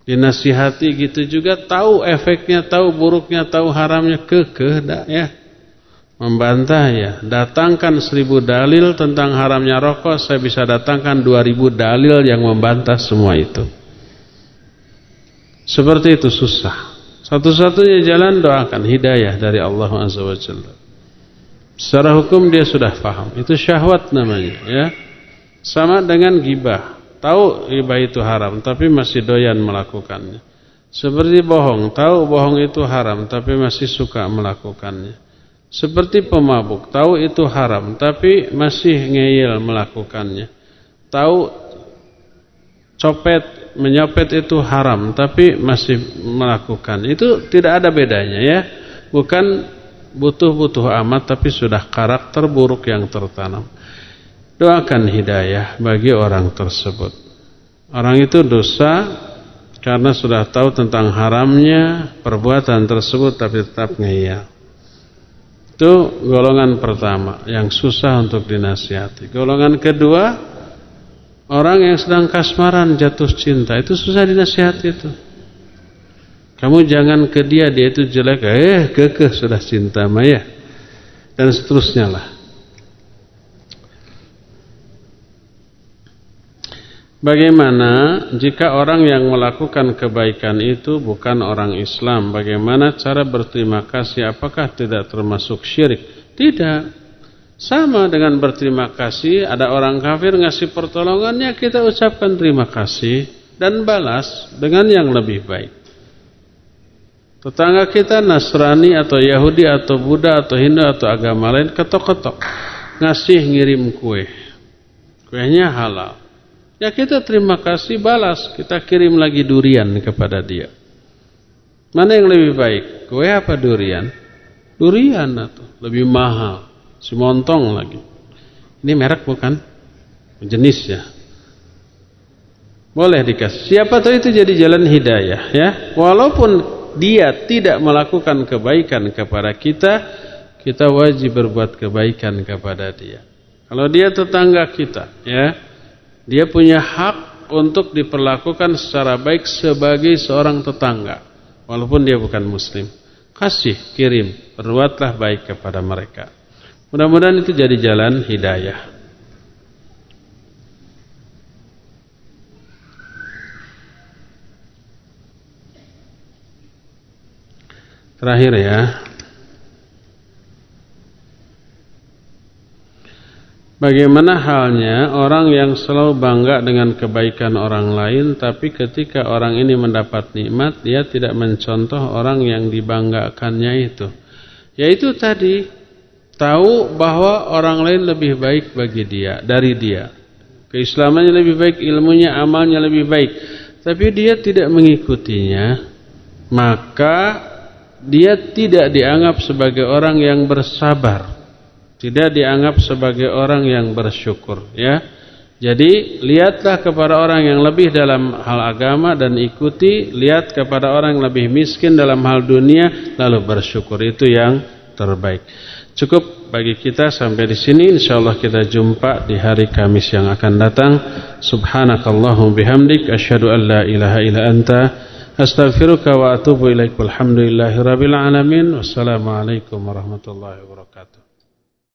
Dinasihati gitu juga tahu efeknya, tahu buruknya, tahu haramnya kekeh dah ya. Membantah ya. Datangkan seribu dalil tentang haramnya rokok, saya bisa datangkan dua ribu dalil yang membantah semua itu. Seperti itu susah. Satu-satunya jalan doakan hidayah dari Allah Azza wa Jalla. Secara hukum dia sudah paham. Itu syahwat namanya, ya. Sama dengan gibah. Tahu gibah itu haram, tapi masih doyan melakukannya. Seperti bohong, tahu bohong itu haram, tapi masih suka melakukannya. Seperti pemabuk, tahu itu haram, tapi masih ngeyel melakukannya. Tahu copet, menyopet itu haram, tapi masih melakukan. Itu tidak ada bedanya ya. Bukan butuh-butuh amat tapi sudah karakter buruk yang tertanam. Doakan hidayah bagi orang tersebut. Orang itu dosa karena sudah tahu tentang haramnya perbuatan tersebut tapi tetap ngeyel. Itu golongan pertama yang susah untuk dinasihati. Golongan kedua, orang yang sedang kasmaran jatuh cinta itu susah dinasihati itu. Kamu jangan ke dia, dia itu jelek. Eh, kekeh sudah cinta maya. Dan seterusnya lah. Bagaimana jika orang yang melakukan kebaikan itu bukan orang Islam? Bagaimana cara berterima kasih? Apakah tidak termasuk syirik? Tidak. Sama dengan berterima kasih, ada orang kafir ngasih pertolongannya, kita ucapkan terima kasih dan balas dengan yang lebih baik. Tetangga kita Nasrani atau Yahudi atau Buddha atau Hindu atau agama lain ketok-ketok ngasih ngirim kue. Kuenya halal. Ya kita terima kasih balas, kita kirim lagi durian kepada dia. Mana yang lebih baik? Kue apa durian? Durian atau lebih mahal. Si montong lagi. Ini merek bukan? Jenis ya. Boleh dikasih. Siapa tahu itu jadi jalan hidayah ya. Walaupun dia tidak melakukan kebaikan kepada kita, kita wajib berbuat kebaikan kepada dia. Kalau dia tetangga kita, ya, dia punya hak untuk diperlakukan secara baik sebagai seorang tetangga, walaupun dia bukan muslim. Kasih, kirim, berbuatlah baik kepada mereka. Mudah-mudahan itu jadi jalan hidayah. Terakhir ya. Bagaimana halnya orang yang selalu bangga dengan kebaikan orang lain tapi ketika orang ini mendapat nikmat dia tidak mencontoh orang yang dibanggakannya itu. Yaitu tadi tahu bahwa orang lain lebih baik bagi dia dari dia. Keislamannya lebih baik, ilmunya, amalnya lebih baik. Tapi dia tidak mengikutinya, maka dia tidak dianggap sebagai orang yang bersabar, tidak dianggap sebagai orang yang bersyukur, ya. Jadi lihatlah kepada orang yang lebih dalam hal agama dan ikuti, lihat kepada orang yang lebih miskin dalam hal dunia lalu bersyukur itu yang terbaik. Cukup bagi kita sampai di sini insyaallah kita jumpa di hari Kamis yang akan datang. Subhanakallahumma bihamdik asyhadu an la ilaha illa anta Astaghfiruka wa atubu ilaik. Walhamdulillahi rabbil alamin. Wassalamualaikum warahmatullahi wabarakatuh.